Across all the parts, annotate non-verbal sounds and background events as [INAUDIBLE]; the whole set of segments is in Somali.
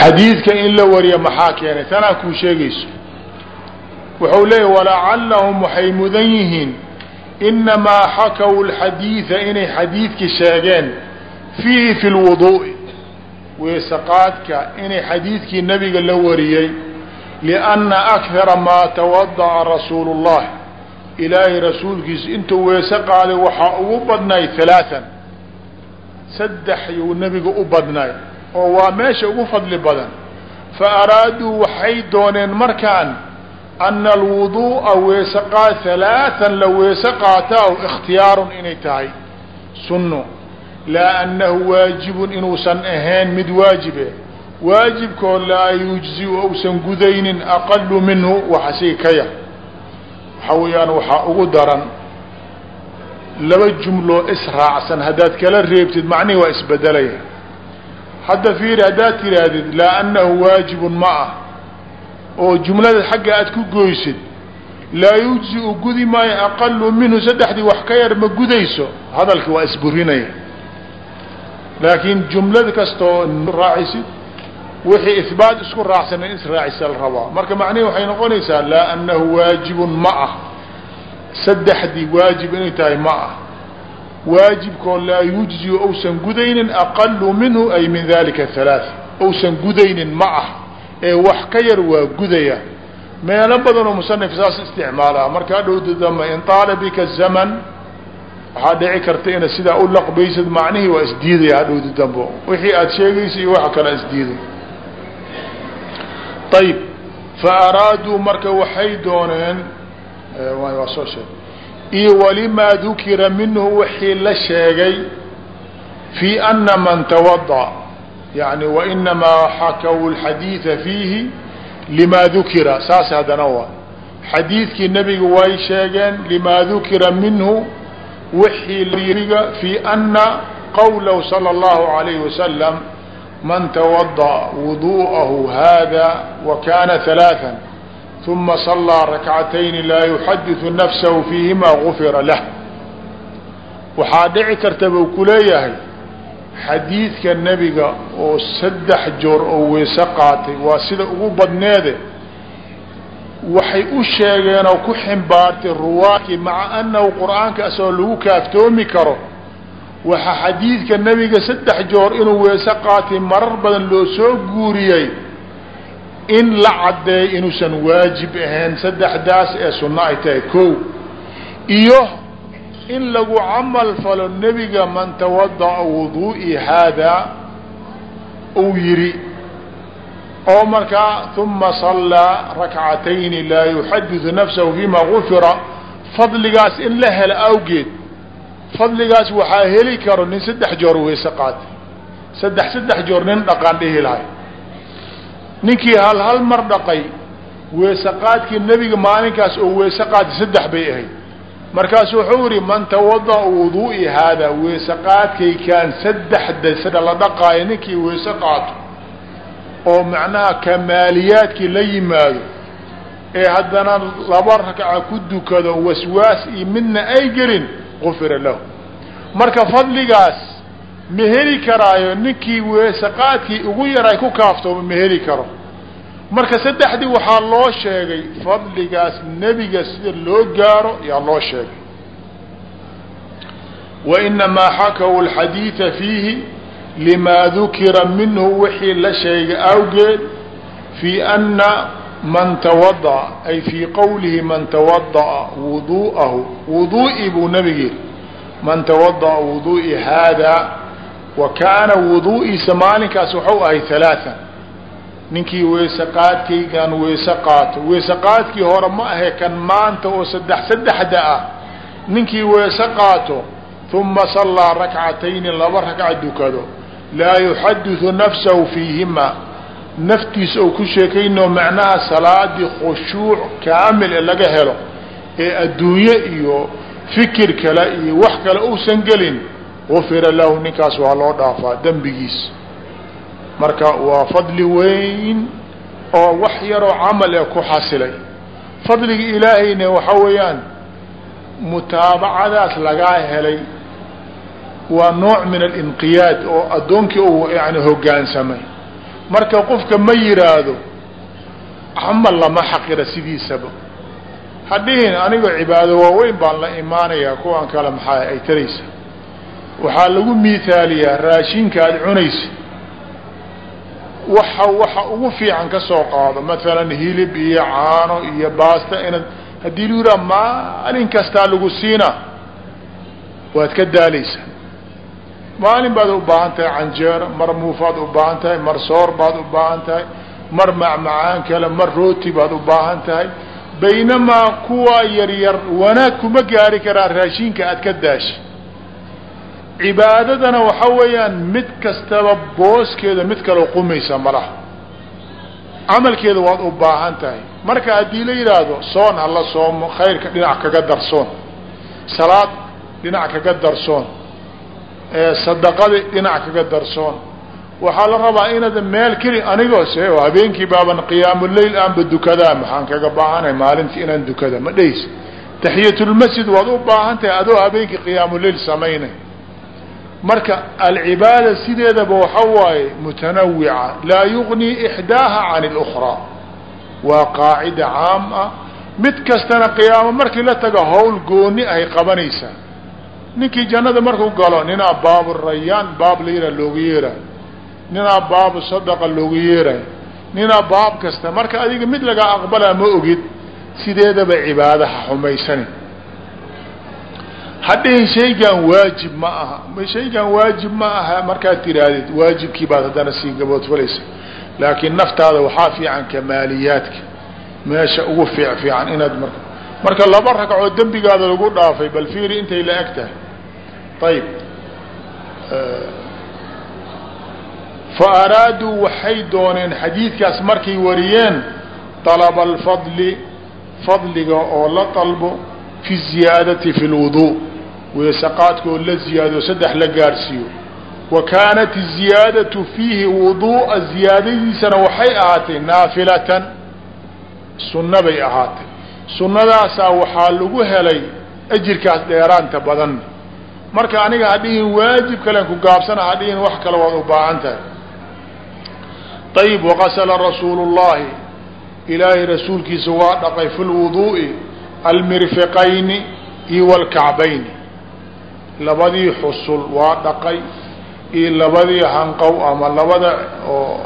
xadiidka in la wariya maxaa keenay? Tanaa kuu sheegayso. Wuxuu leeyahy walacallahum waxay mudan yihiin inamaa xakaw lxadiida inay xadiidki sheegeen fiihi fi lwuduu'i weesaqaadka inay xadiidkii nabiga la wariyey lianna akthara maa tawada'a rasuulu اllah ilaahay rasuulkiisa intuu weese qaaday waxaa ugu badnay halaaan saddex yuu nebiga u badnay oo waa meesha ugu fadli badan. Fa araaduu waxay dooneen markaan ana alwuduu'a weese qaad halaaan la weese qaataahu ikhtiyaarun inay tahay. Sunno laa annahu waajibun inuusan ahayn mid waajibe. Waajibkoo laa yujziu ousan gudaynin aqalu minhu waxasi ka yar waxaa weeyaan waxaa ugu daran laba jumloo israacsan haddaad kala reebtid macnihi waa isbedelaya hadda fiiri haddaad tidhaahdid laa annahu waajibun ma ah. Oo jumlada xagga aad ku goysid laa yujzi-u gudi maayo aqalu minhu saddexdii wax ka yar ma gudayso. Hadalka waa isburinaya. Laakiin jumlad kastoo raacisid wixii ihbaat isku raacsan in israacisa la rabaa. Marka macnihi waxay noqonaysaa laa annahu waajibun ma ah. Saddexdii waajib inay tahay ma ah waajibkoo laa yujzi ousan gudaynin aqalu minhu ay min dalika halaaث ousan gudaynin ma ah. Ee wax ka yar waa gudaya. Meelo badanoo musanif saas isticmaalaa. Markaa dhowda dambe in taala bika zaman waxaa dhici karta ina sidaa u laqbaysad macnihii waa isdiidaya hadhowda dambo wixii aada sheegaysa iyo waxa kale isdiiday. Ayb fa araaduu marka waxay dooneen waa soo sheeg iyo walimaa dukira minhu wixii la sheegay fii ana man tawada yani wainamaa xakaw lxadiida fiihi limaa dukira saas haddana waa xadiidkii nebiga way sheegeen limaa dukira minhu wixii liga fii ana qawlahu salى اllahu alayhi wasalam man twadaأ wuduءahu hada wakana ثalaaثa ثuma صalىa rakcatayni laa yuxadiثu nafsahu fiihima gufira lah waxaa dhici karta buu ku leeyahay xadiidka nebiga oo saddex joor oo weese qaatay waa sida ugu badneede waxay u sheegeen oo ku ximbaartay ruwaakii maca annahu qur'aanka asagoo lagu kaaftoomi karo waxaa xadiidka nebiga saddex joor inuu weese qaatay marar badan loo soo guuriyey in la caddeeyo inuusan waajib ahayn saddexdaas ee sunno ay tahay kow. Iyo in lagu camal falo nebiga man tawada'a wuduu'i haadaa uu yidhi oo markaa uma sallaa rakcatayni laa yuxadidu nafsahu fima gufira. Fadligaas in la helo awgeed fadligaas waxaa heli karo nin saddex joor weyse qaatay. Saddex saddex joor nin dhaqaan dhihi lahay ninkii hal hal mar dhaqay weese qaadkii nebiga maalinkaas oo weese qaatay saddex bay ahayd. Markaasu wuxuu yihi man tawada'a wuduu'i haadaa weese qaadkaykaan saddexda sida la dhaqaayo ninkii weese qaato oo macnaha kamaaliyaadkii la yimaado ee haddana laba ragca ku dukado waswaas iyo midna ay gelin gufira lahu. Marka fadligaas ma heli karaayo ninkii weesaqaadkii ugu yaray ku kaaftooma ma heli karo. Marka saddexdii waxaa loo sheegay fadligaas nebiga sida loo gaaro yaa loo sheegay. Wainamaa xakaw alxadiida fiihi limaa dukira minhu wixii la sheegay awgeed fii ana man tawada'a ay fii qowlihi man tawada'a wuduu'ahu wuduu'i buu nabiga yihi man tawada'a wuduu'i haadaa wa kaana wuduu'iisa maalinkaas waxau ahay halaaan ninkii weese qaadkaygan weese qaato weese qaadkii hore ma ahe kan maanta oo saddex saddexda ah. Ninkii weese qaato uma sallaa rakcatayni laba ragca dukado laa yuxadiثu nafsahu fiihima. Naftiisa ou ku sheekayno macnaha salaadii khushuuc kaamil e laga helo ee adduunye iyo fikir kale iyo wax kale uusan gelin gufira lahu ninkaas waa loo dhaafaa dembigiis marka waa fadli weyn oo wax yaroo camal ee ku xasilay fadliga ilaahayna waxa weeyaan mutaabacadaas lagaa helay waa nooc min alinqiyaad oo addoonkii uu yani hoggaansamay marka qofka ma yiraahdo camal lama xaqira sidiisaba hadhihin anigoo cibaado waaweyn baan la imaanayaa kuwan kale maxaa ay taraysa waxaa lagu miihaaliyaa raashinka aada cunaysa waxa waxa ugu fiican ka soo qaado maalan hilib iyo caano iyo baasta inaad haddii lu yidhaha maalin kastaa lagu siina waad ka daalaysaa. Maalin baad u baahan tahay canjeero mar muufaad u baahan tahay mar soor baad u baahan tahay mar macmacaan kale mar rooti baad u baahan tahay. Baynamaa kuwa yaryar wanaag kuma gaari karaan raashinka aad ka daashay cibaadadana waxa weeyaan mid kastaba booskeeda mid kaloo qumaysa malaha camalkeeda waad u baahan tahay. Marka haddii la yidhaahdo soon hala soomo khayrka dhinac kaga darsoon salaad dhinac kaga darsoon sadaqadi dhinac kaga darsoon waxaa la rabaa inaad meel keli anigoo habeenkii baaban qiyaamuleyl aanba dukadaa maxaan kaga baahanay maalintii inaan dukada ma dhehis taxiyatulmasjid waad u baahan tahay adoo habeenkii qiyaamuleyl samaynay marka alcibaada sideedaba waxa waaye mutanawica laa yugnii ixdaaha can اlأkraa waa qaacida caam ah. Mid kastana qiyaamo markii la tago hawl gooni ahay qabanaysaa ninkii jannada markuu galo ninaa baabu rayaan baab la yihaa loogu yeerayo ninaa baabu sadaqa loogu yeerayo ninaa baab kasta marka adiga mid lagaa aqbalaa ma ogid sideedaba cibaadaha xumaysani hadhihin shaygan waajib ma aha shaygan waajib ma aha markaad tihaahdid waajibkii baad haddana sii gaboodfalaysa laakiin naftaada waxaa fiican kamaaliyaadka meesha ugu fiic fiican inaad marka marka laba ragcoo dembigaada lagu dhaafay bal fiiri intay la eg tahay fa araaduu waxay dooneen xadiidkaas markay wariyeen طalaba alfadli fadliga oo la dalbo fi ziyaadati fi lwudu weesaqaadkood la ziyaado saddex la gaadhsiiyo wa kaanat iziyaadatu fiihi wuduu'a ziyaadadiisana waxay ahaatay naafilatan. Sunna bay ahaatay. Sunnadaasaa waxaa lagu helay ajirkaas dheeraanta badan. Marka aniga hadhihin waajib kalen ku gaabsana hadhihin wax kale waad u baahan tahay. Ayib waqasala rasuulu llaahi ilaahay rasuulkiisa waa dhaqay fi lwuduu'i almirfiqayni iyo wlkacbayni labadii xusul waa dhaqay iyo labadii hanqow ama labada oo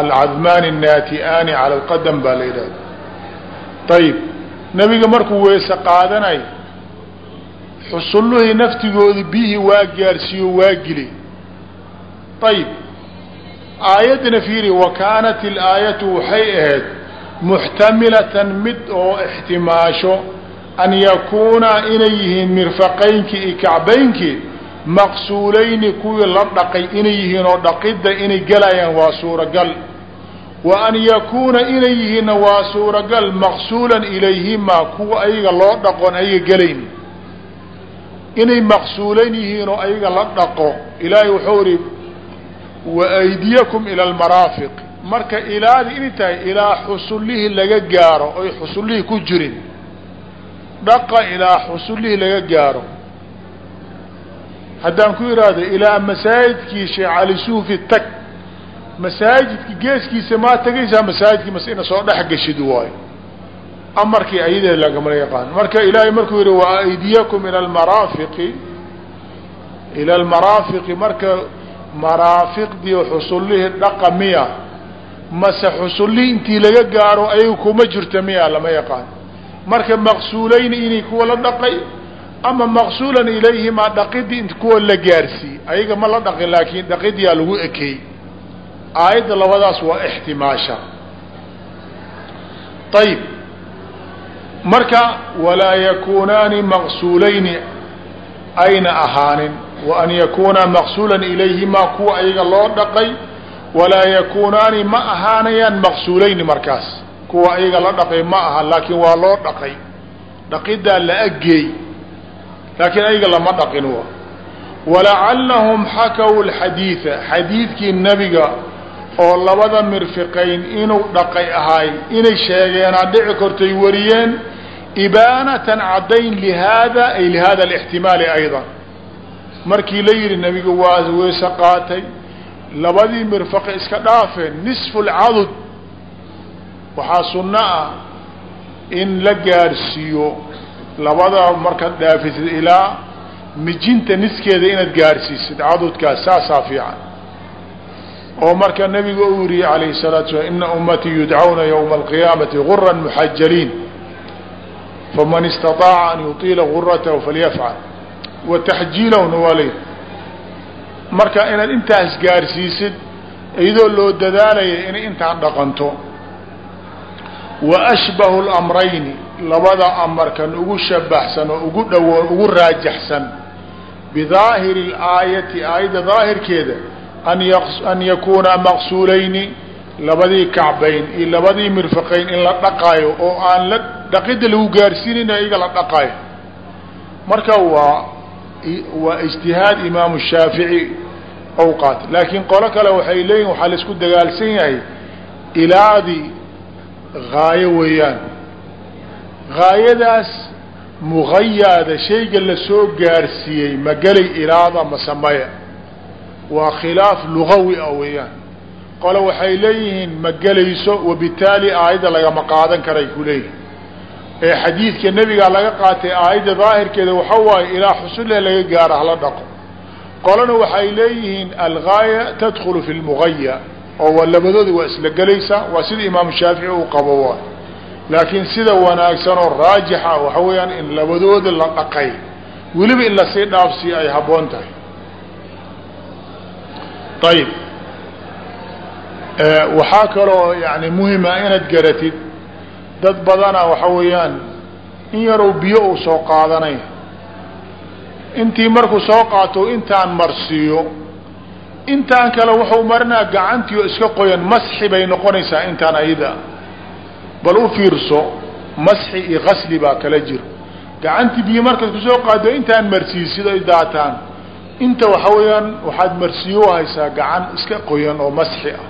alcadmaani naati-aani cala alqadam baa la yidhahda ayib nebiga markuu weese qaadanay xusullihii naftigoodu biyihii waa gaarsiiyo waa gili ayib aayaddina fiiri wa kaanat ilaayatu waxay ahayd muxtamilatan mid oo ixtimaasho an yakuuna inay yihiin mirfaqaynkii iyo kacbaynkii maqsuulayni kuwii la dhaqay inay yihiin oo dhaqidda inay gelayaan waa suuragal wa an yakuuna inay yihiinna waa suuragal maqsuulan ilayhimaa kuwa ayaga loo dhaqoon ayaga gelayn inay maqsuulayn yihiin oo ayaga la dhaqo ilaahay wuxuu ihi wa aydiyakum ila almaraafiq marka ilaadi inay tahay ilaa xusullihii laga gaaro oy xusullihii ku jirin dhaqa ilaa xusullihii laga gaaro. Haddaan ku idhaahdo ilaa masaajidkii sheekh cali suufi tag masaajidka geeskiisa maa tegaysaa masaajidkii mas ina soo dhex geshid waayo amarkii ayadeed lagamala yaqaan. Marka ilaahay markuu yihi wa aydiyakum ila almaraafiqi ila almaraafiqi marka maraafiqdii xusullihii dhaqa miya mase xusullihii intii laga gaaro ayaga kuma jirta miya lama yaqaan marka maqsuulayni inay kuwa la dhaqay ama maqsuulan ilayhimaa dhaqidii int kuwa la gaarsiiy ayaga ma la dhaqin laakiin dhaqidiyaa lagu ekeey aayadda labadaas waa ixtimaasha. Ayib marka walaa yakuunaani maqsuulayni ayna ahaanin wa an yakuuna maqsuulan ilayhimaa kuwa ayaga loo dhaqay walaa yakuunaani ma ahaanayaan maqsuulayni markaas kuwa ayaga la dhaqay ma aha laakiin waa loo dhaqay. Dhaqidaa la ageey laakiin ayaga lama dhaqin wa. Walacallahum xakaw lxadiida xadiidkii nebiga oo labada mirfiqayn inuu dhaqay ahay inay sheegeenaa dhici kortay wariyeen ibaanatan caddayn lihaada ay lihada alixtimaali aydan. Markii la yidhi nebiga waa weese qaatay labadii mirfaqe iska dhaafeen nisfu lcadud waxaa sunno ah in la gaarsiiyo labadaa markaad dhaafisad ilaa mijinta niskeeda inaad gaarsiisid cadudkaas saasaa fiican. Oo marka nebiga uu yidhi calayhi salatu slam ina ummatii yudcawna yowma alqiyaamati guran muxajaliin. Faman istaطaaca an yuطiila guratahu falyafcal wa waa lay marka inaad intaas gaarsiisid iyadoo loo dadaalaya inay intaan dhaqanto wa ashbahu اlamrayni labada amarkan ugu shabaxsan oo ugu dhawo ugu raajaxsan bidaahiri اlaayati aayadda daahirkeeda an yakuuna maqsuulayni labadii kacbayn iyo labadii mirfaqayn in la dhaqaayo oo aan la dhaqidda lagu gaarsiinayna iyaga la dhaqaayo. Marka waa waa ijtihaad imaamu shaafici ou qaatay. Laakiin qolo kale waxay leeyihiin waxaa la isku dagaalsan yahay ilaadii haayo weeyaan haayadaas mugayaada shayga la soo gaarsiiyey ma gelay ilaada masamaya waa khilaaf lugawi ah weeyaan qole waxay leeyihiin ma gelayso wabitaali aayadda lagama qaadan karay ku leeyihiin ee xadiidka nebigaa laga qaatay aayadda daahirkeeda waxa waaye ilaa xusulle laga gaaro hala dhaqo qolena waxay leeyihiin algaaya tadkhulu fi lmugaya oo labadooda waa isla gelaysaa waa sida imaamu shaafici uu qabo waay laakiin sida wanaagsan oo raajixa waxa weeyaan in labadooda la dhaqay weliba in la sii dhaafsiyo ay habboon tahay. Ayib waxaa kaloo yani muhima inaad garatid dad badana waxa weeyaan in yarow biyo uu soo qaadanay intii markuu soo qaato intaan marsiiyo intaan kale wuxuu marinaa gacantii oo iska qoyan masxi bay noqonaysaa intaan ayada bal u fiirso masxi iyo gasli baa kala jiro gacantii biyo markaad ku soo qaado intaan marsiisid ay daataan. Inta waxa weeyaan waxaad marsiyo haysaa gacan iska qoyan oo masxi ah.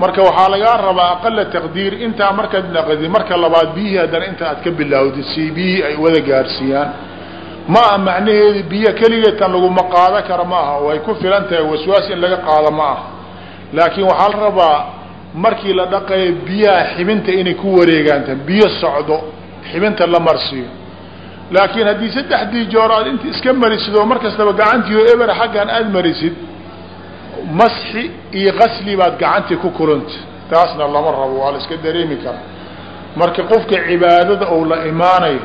Marka waxaa lagaa rabaa aqala taqdiir intaa markaad naqdi marka labaad biyihii haddana inta aad ka bilaawdid si biyihii ay wada gaarsiiyaan ma aha macnaheedi biyo keligeetan laguma qaado kara ma aha way ku filan tahay waswaas in laga qaado ma aha. Laakiin waxaa la rabaa markii la dhaqayo biyaha xibinta inay ku wareegaanta biyo socdo xibinta la marsiiyo laakiin haddii saddexdii joor aad iska marisid oo mar kastaba gacantiio eber xaggan aada marisid masxi iyo gasli baad gacantii ku kulanta taasna lama rabo waa la iska dareemi karaa marka qofka cibaadada ou la imaanayo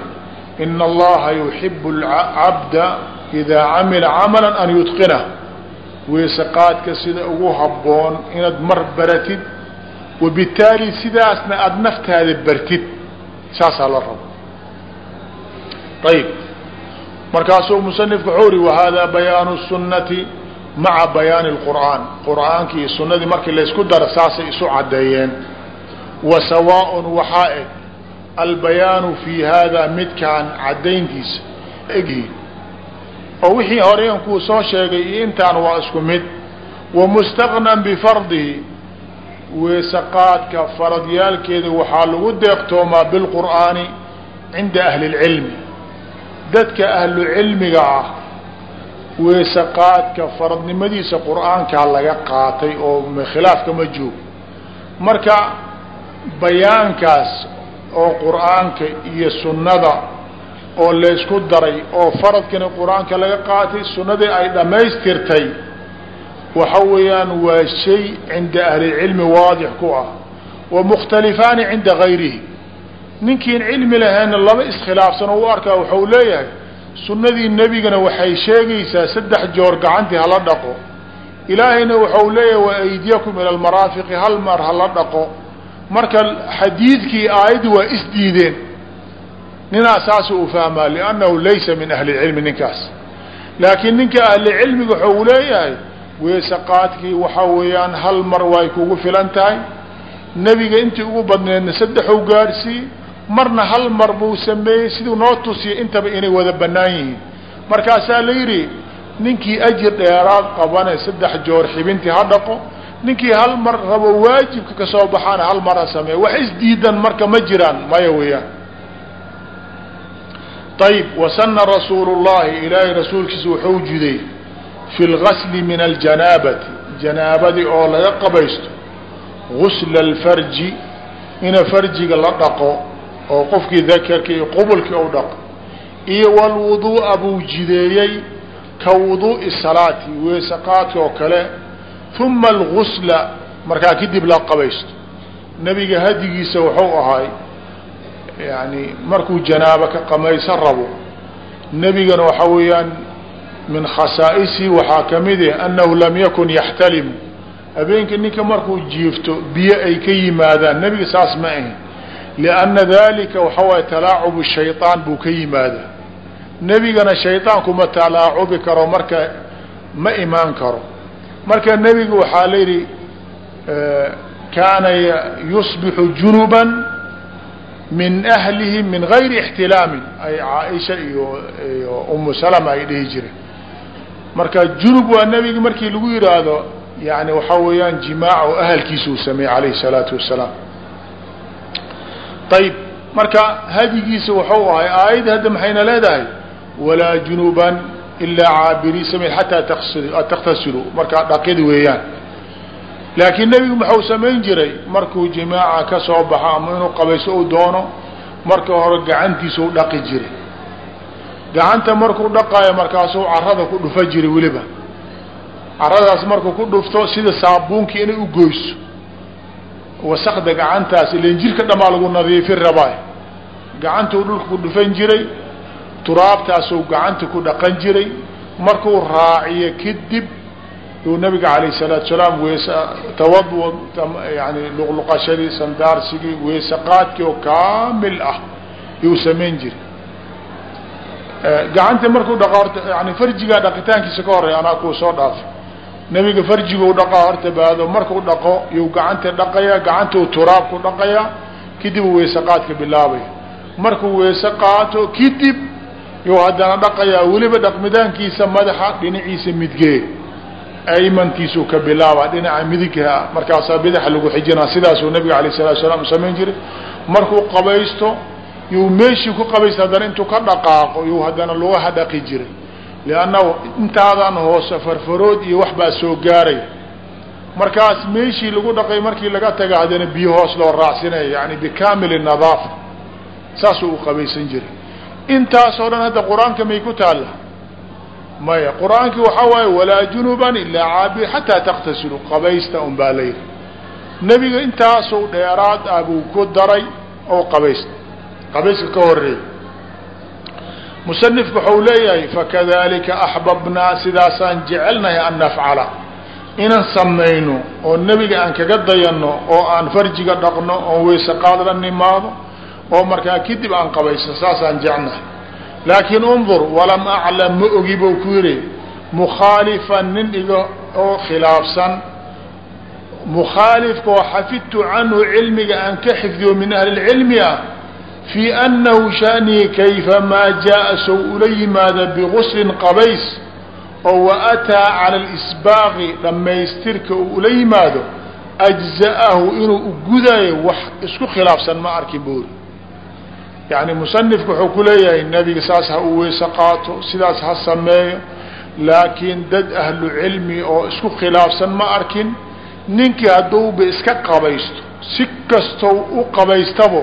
in allaha yuxibu cabda idaa camila camala an yudqinah weyse qaadka sida ugu habboon inaad mar baratid wabittaali sidaasna aada naftaada bartid saasaa la rabo ayib markaasuu musanifku wuxuu uri wahada bayaanu sunnati maca bayaani اlqur'aan qur'aankii iyo sunnadii markii laysku daro saasay isu caddeeyeen wa sawaaءn waxaa eg albayaanu fi hada midkaan caddayntiisa. Egyihiin oo wixii kuu soo sheegay iyo intaan waa isku mid. Wamustaqnan bifardihi weesaqaadka faradyaalkeeda waxaa lagu deeqtoomaa bilqur'aani cinda ahli اlcilmi dadka ahlu cilmiga ah weesaqaadka faradnimadiisa qur'aankaa laga qaatay oo khilaafka ma joogo. Marka bayaankaas oo qur'aanka iyo sunnada oo laysku daray oo faradkani qur'aanka laga qaatay sunnadii ay dhammaystirtay waxa weeyaan waa shay cinda ahlilcilmi waadix ku ah wa mukhtalifaani cinda gayrihi ninkiin cilmi lahayna laba iskhilaafsan oo u arkaa waxau leeyahay sunnadii nebigana waxay sheegaysaa saddex joor gacantii hala dhaqo. Ilaahayna waxau leeyahay wa aydiyakum ila almaraafiqi hal mar hala dhaqo marka xadiidkii aayaddi waa isdiideen ninaa saasu u fahmaa liannahu laysa min ahli cilmi ninkaas. laakiin ninka ahli cilmiga waxau leeyahay weese qaadkii waxaa weeyaan hal mar way kugu filan tahay. Nebiga intii ugu badneedna saddexou gaarsiiye marna hal mar buu sameeyey siduu noo tusiyay intaba inay wada bannaan yihiin. Markaasaa la yidhi ninkii ajir dheeraad qabane saddex joor xibintii ha dhaqo ninkii hal mar rabo waajibka ka soo baxaana hal mar ha sameeya wax isdiidan marka ma jiraan maya weeyaan. Ayib wasana rasuulu llahi ilaahay rasuulkiisa wuxuu jiday fi lgasli min aljanaabati janaabadii oo laga qabaysto gusla alfarji ina farjiga la dhaqo oo qofkii dakarka iyo qubulkii u dhaqo. Iyo walwuduu'a buu jideeyey ka wuduu'i salaati weese qaadka oo kale uma algusla markaa kadib la qabaysto. Nebiga hadigiisa wuxuu ahay yani markuu janaabo ka qamaysan rabo nebigana waxa weeyaan min khasaa'isihi waxaa ka mid ah annahu lam yakun yaxtalimu habeenkii ninka markuu jiifto biyo ay ka yimaadaan nebiga saas ma ahin. Lianna dalika waxa waaye talaacubu shayطaan buu ka yimaadaa. Nebigana shayطaanku ma talaacubi karo marka ma imaan karo marka nebiga waxaa la yidhi kaana yusbixu junuban min ahlihi min gayri ixtilaamin. Ay caaisha iyo umu salama ay dhihi jireen. Marka junub waa nebigi markii lagu yidhaahdo yani waxaa weeyaan jimaac oo ahalkiisa uu sameeyey alayhi الsalaatu wasalaam ayb marka hadigiisa waxau ahay aayadda hadda maxayna leedahay? Walaa junuban ilaa caabiri sami xataa taktasiluu markaa dhaqid weeyaan laakiin nebigu maxau samayn jiray markuu jimaaca ka soo baxo ama inuu qabayso u doono marka hore gacantiisa u dhaqi jiray gacanta markuu dhaqaayo markaasuu carada ku dhufa jiray weliba caradaas markuu ku dhufto sida saabuunkii inay u goyso wasakda gacantaas ilan jirka dhamaa lagu nadiifin rabaayo gacantuu dhulka ku dhufan jiray turaabtaasuu gacanta ku dhaqan jiray markuu raaciyo kadib yuu nabiga alayh الsalaatu salaam wees tawadud yani luqluqashadii sandaarsigii weese qaadkii oo kaamil ah yuu samayn jiray. Gacanta markuu dhaqo horta yani farjigaa dhaqitaankiisa ka horeya anaa kuu soo dhaafay nebiga farjiguu dhaqaa horta baado markuu dhaqo yuu gacanta dhaqayaa gacantuu turaabku dhaqayaa kadib uu weese qaadka bilaabaya. Markuu weese qaato kadib yuu haddana dhaqayaa weliba dhaqmidaankiisa madaxa dhinaciisa midgee aymantiisuu ka bilaaba dhinaca midigha markaasaa bidaxa lagu xijinaa sidaasuu nabiga alayh salatu salaam samayn jiray. Markuu qabaysto yuu meeshii ku qabaysta haddana intuu ka dhaqaaqo yuu haddana lugaha dhaqi jiray. Liannahu intaadan hoose farfarood iyo wax baa soo gaaray. Markaas meeshii lagu dhaqay markii laga taga haddana biyo hoos loo raacsinaya yani bikamili nadaafa saasuu u qabaysan jiray intaasoo dhan hadda qur'aanka may ku taalla. Maya qur'aanki waxaa waaye walaa junuban ilaa caabir xataa taktasilu qabaysta un baa layidhi nebiga intaasuu dheeraad ah buu ku daray oo qabaysta. Qabayska ka horeeyey musanifku waxau leeyahay fakadalika axbabnaa sidaasaan jecelnahay an nafcala. Inaan samayno oo nebiga aan kaga dayanno oo aan farjiga dhaqno oon weyse qaad la nimaado oo markaa kadib aan qabaysto saasaan jecnahay. Laakiin undur walam aclam ma ogi bou ku yidhi mukhaalifan nin iga oo khilaafsan. Mukhaalifka oo canhu cilmiga aan ka xifdiyo min ahli lcilmi ah fii annahu shanii kayfamaa jaa sow ula yimaada biguslin qabays oo wa ataa cala lisbaaqi dhammaystirka uu ula yimaado ajza'ahu inuu ugudayo wax isku khilaafsan ma arkin buuri yani musanifku wuxuu ku leeyahay nebiga saas ha u weyse qaato sidaas ha sameeyo. Laakiin dad ahlu cilmi oo isku khilaafsan ma arkin ninkii hadduuba iska qabaysto si kastou u qabaystabo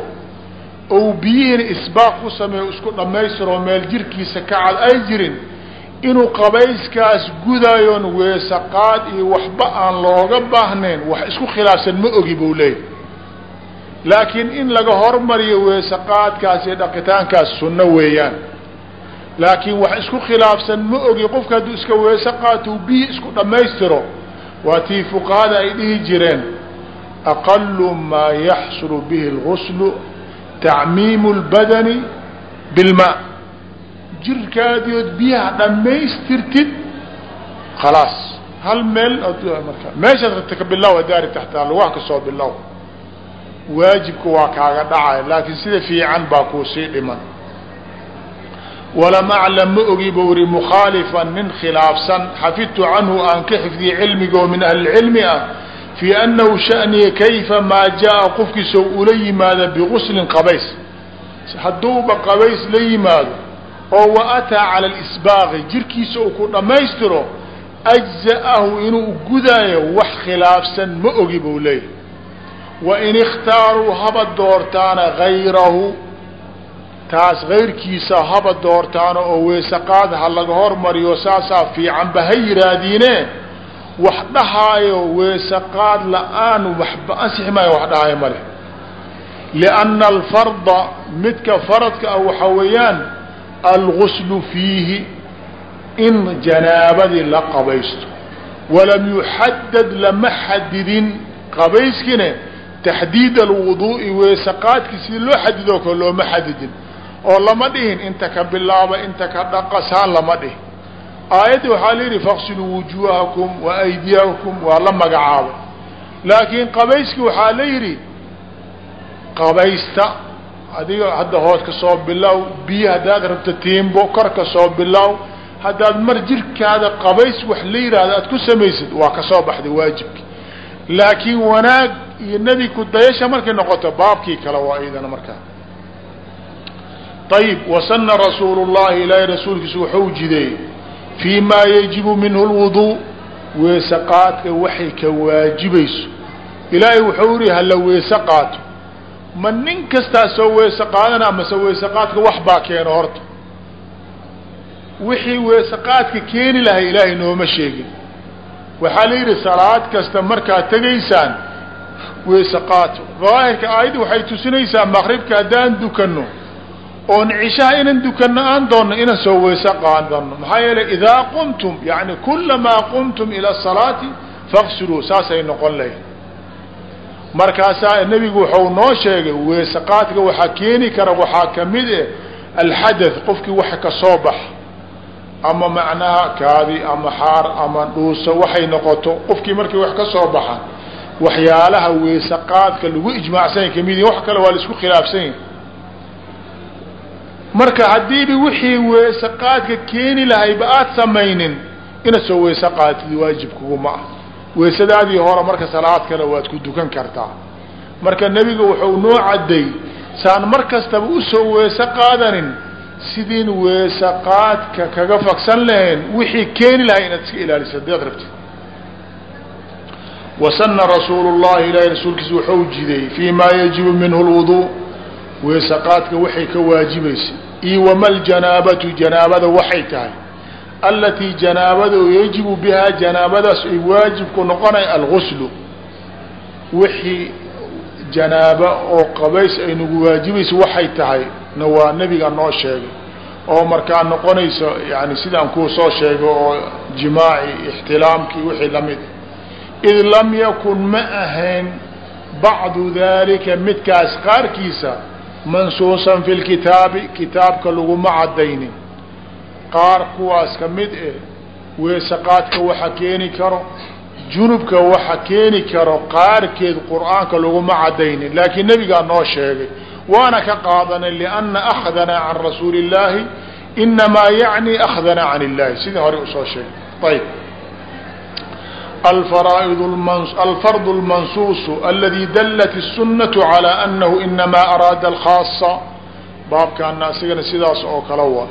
ou biyihiina isbaaq ku sameeyo isku dhammaystiroo meel jirkiisa ka cad ay jirin inuu qabayskaas gudayoon weese qaad iyo waxba aan looga baahnayn wax isku khilaafsan ma ogi buu leeyahy laakiin in laga hormariyo weese qaadkaas iyo dhaqitaankaas sunno weeyaan. Laakiin wax isku khilaafsan ma ogi qofka hadduu iska weese qaato biyi isku dhammaystiro. Waa tii fuqahada ay dhihi jireen aqalu maa yaxsulu bihi اlguslu tacmiimu اlbadani bilmaa jirkaadiood biyaha dhammaystirtid khalaas. Hal meel meeshaad rabta ka bilow daari taxta lugaha ka soo bilow waajibka waa kaaga dhacaya laakiin sida fiican baa kuu sii dhiman. Walam aclam ma ogi buu uri mukhaalifan nin khilaafsan xafidtu canhu aan ka xifdiyey cilmigoo min ahli ah fii annahu shaniya kayfa maa jaa qofkiisoo ula yimaada biguslin qabays. Hadduuba qabays la yimaado oo wa ataa cala lisbaaqi jirkiisa uu ku dhammaystiro ajza'ahu inuu gudaayo wax khilaafsan ma ogi buu leeyahy wain ikhtaaruu haba doortaana gayrahu taas gayrkiisa haba doortaano oo weesaqaad ha laga hormariyo saasaa fiicanba ha yiraahdiine wax dhahaayo weesaqaad la'aan waxba ansixi maayo wax dhahaayo male lianna alfarda midka faradka ah waxaa weeyaan alguslu fiihi in janaabadii la qabaysto walam yuxadad lama xadidin qabayskine taxdiid alwuduu'i weesaqaadki sidii loo xadidoo kale looma xadidin oo lama dhihin inta ka bilaaba inta ka dhaqasaan lama dhihin aayaddi waxaa la yidhi faqsiluu wujuuhakum wa aydiyakum waa la magacaabay laakiin qabayski waxaa la yidhi qabaysta adiga hadda hoos ka soo bilow biyo haddaad rabto tiimbo kor ka soo bilow haddaad mar jirkaada qabays wax la yidhaahdo aad ku samaysid waa ka soo waajibki laakiin wanaag iyo nebi ku dayasha markay noqoto baabkii kale waa idana markaa. Ayib wasana rasuulu llahi ilaahay rasuulkiisu wuxuu jideeyey fii maa yajibu minhu lwuduu weese qaadka waxay ka waajibayso ilaahay wuxuu yihi hala weese qaato ma nin kastaa soo weese qaadana mase weese qaadka wax baa keeno horta? Wixii weese qaadka keeni lahay ilaahay nooma sheegin waxaa la yidhi salaad kasta markaad tegaysaan weese qaato. Aayaddi waxay tusinaysaa maqribka haddaan dukanno oon cishaha inan dukanno aan doonno inan soo weyse qaadano maxaa yeelay idaa qumtum yani kulamaa qumtum ila salaati faqsiluu saasay noqon lahayd. Markaasaa nebigu wuxuu noo sheegay qaadka waxaa keeni kara waxaa ka mid eh alxadath qofkii waxa ka soo bax ama macnaha kaadi ama xaar ama dhuuso waxay noqoto qofkii markii wax ka soo baxa waxyaalaha weese qaadka lagu ijmaacsanya ka mid wax kale waa la isku khilaafsan yahi marka haddiiba wixii weese qaadka keeni lahayba aad samaynin inaad soo weese qaatid waajib kuguma ah. Weesadaadii hore marka salaad kale waad ku dukan kartaa. Marka nebiga wuxuu noo cadday saan mar kastaba u soo weese qaadanin sidiin weese qaadka kaga fagsan lahayn wixii keeni lahay inaad iska ilaaliso hadaad rabtid wasana rasuulu llahi ilahi rasuulkiisa wuxuu jiday fii maa yajibu minhu lwuduu weesaqaadka waxay ka waajibaysa. Iyo wama ljanaabatu janaabada waxay tahay. Alatii janaabada yajibu bihaa janaabadaas ay waajibku noqonay alguslu wixii janaaba oo qabays ay waajibaysa waxay tahay na waa nebiga noo sheegay oo markaa noqonayso yani sidaan kuu soo sheego oo jimaaci ixtilaamkii wixii la mid id lam yakun ma ahayn bacdu dalika midkaas qaarkiisa mansuusan fi lkitaabi kitaabka laguma cadaynin qaar kuwaas ka mid eh weesaqaadka waxa keeni karo junubka waxa keeni karo qaarkeed qur'aanka laguma cadaynin laakiin nebigaa noo sheegay waana ka qaadanay lianna akdanaa can rasuuli illaahi inamaa yacni akdanaa can illahi sidii hore usoo sheegay ayb alfard اlmansuus aladi dalat الsunaة عalى anahu inamaa araada alkhaasa baabkaana asigana sidaas oo kale wa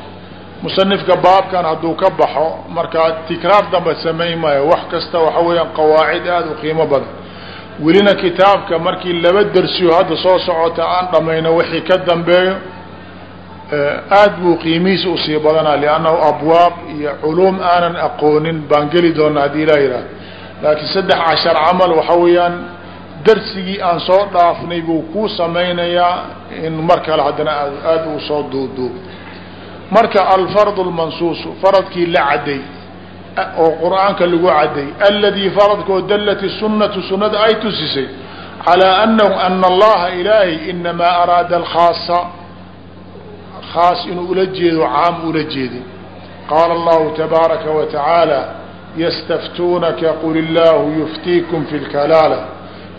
musanifka baabkan hadduu ka baxo markaa tikraar damba samayn maayo wax kasta waxa weeyaan qawaacid aada u qiimo badan welina kitaabka markii laba dersiyo hadda soo socota aan dhamayno wixii ka dambeeyo aad buu qiimihiisa u sii badanaa liannahu abwaab iyo culuum aanan aqoonin baan geli doona haddii ilaa yihahdo laakiin saddex cashar camal waxa weeyaan darsigii aan soo dhaafnay buu kuu samaynayaa in mar kale haddana aada uu soo duuduub marka alfardu lmansuusu faradkii la cadday oo qur'aanka lagu cadday aladii faradkoo dallat isunatu sunada ay tusisay calaa anahu ana allaha ilaahay inamaa araada alkhaasa khaas inuu ula jeedo caam ula jeedin. Qaala allahu tabaaraka wa tacaala ystftunaka qul illaahu yuftiikum fi lkalaala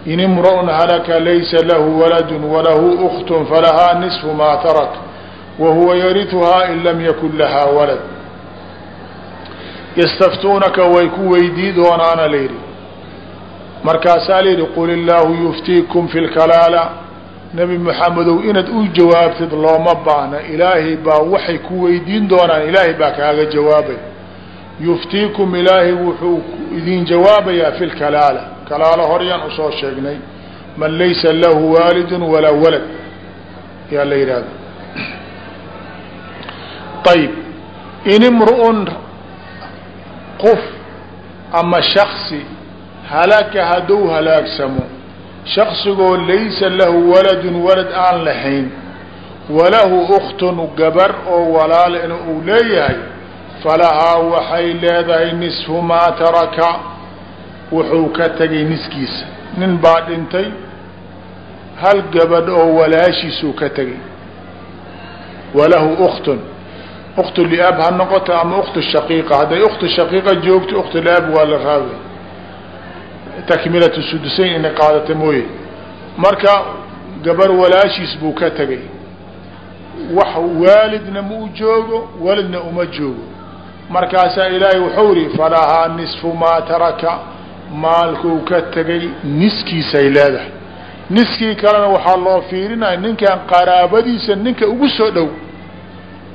in imru'un halaka laysa lahu waladu walahu ukt falahaa nisfu maa tarak wahuwa yariثuhaa in lam yakun lahaa walad ystaftuunaka way ku weydii doonaana layidhi markaasaa layidhi qul illaahu yuftiikum fi lkalaala nebi moxamedow inaad u jawaabtid looma baahna. Ilaahay baa waxay ku weydiin doonaan ilaahay baa kaaga jawaabay. Yuftiikum ilaahay wuxuu idin jawaabayaa fi lkalaala kalaalo horyaan u soo sheegnay. Man laysa lahu waalidun walaa walad. Yaa la yidhahda [CLEARS THROAT] ayb in imru'un qof ama shaksi halaka hadduu halaagsamo shaksigoo laysa lahu waladun walad aan lahayn walahu ukhtun gabar oo walaalena uu leeyahay falahaa waxay leedahay nisfu maa taraka wuxuu ka tegay niskiisa. Nin baa dhintay hal gabadh oo walaashiisuu ka tegay. Walahu ukhtun uktu liab ha noqoto ama uktu shaqiiqa hadday uktu shaqiiqa joogto uktu liab waa la raabay takmilatu sudusayn inay qaadata mooye marka gabar walaashiis buu ka tegay wax waalidna ma u joogo waladna uma joogo markaasaa ilaahay wuxuu yihi falahaa nisfu maa taraka maalkuu ka tegay niskiisay leedahay niskii kalena waxaa loo fiirinaya ninkan qaraabadiisa ninka ugu soo dhow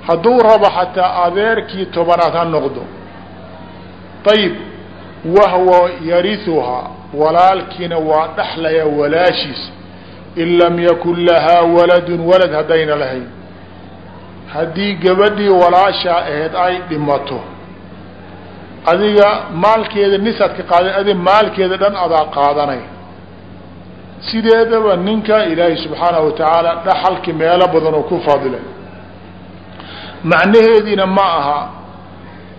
hadduu rabo xataa adeerkii tobanaad ha noqdo. Ayib wahwa yarihuhaa walaalkiina waa dhaxlaya walaashiis in lam yakun lahaa waladun walad haddayna lahayn. Haddii gabadhii walaashaa aheyd ay dhimato adiga maalkeeda nisaad ka qaadan adig maalkeeda dhan adaa qaadanay. Sideedaba ninka ilaahay subxaanahu watacaala dhaxalki meelo badan oo ku fadilay macnaheediina ma aha.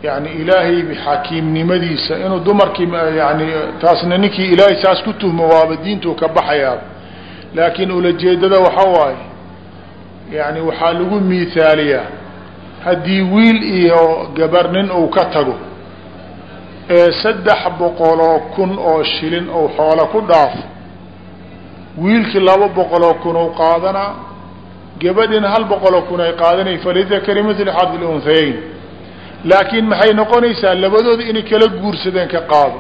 Yani ilaahay xakiimnimadiisa inuu dumarkii yani taasna ninkii ilaahay saas ku tuhmo waaba diintuu ka baxayaa. Laakiin ulajeedada waxa waaye yani waxaa lagu miihaaliyaa haddii wiil iyo gabar nin uu ka tago ee saddex boqoloo kun oo shilin ou xoolo ku dhaafo wiilkii laba boqoloo kun ou qaadanaa gabadhina hal boqoloo kun ay qaadanay falidakari mithlu xadi lunhayayn laakiin maxay noqonaysaa labadooda inay kala guursadeen ka qaado.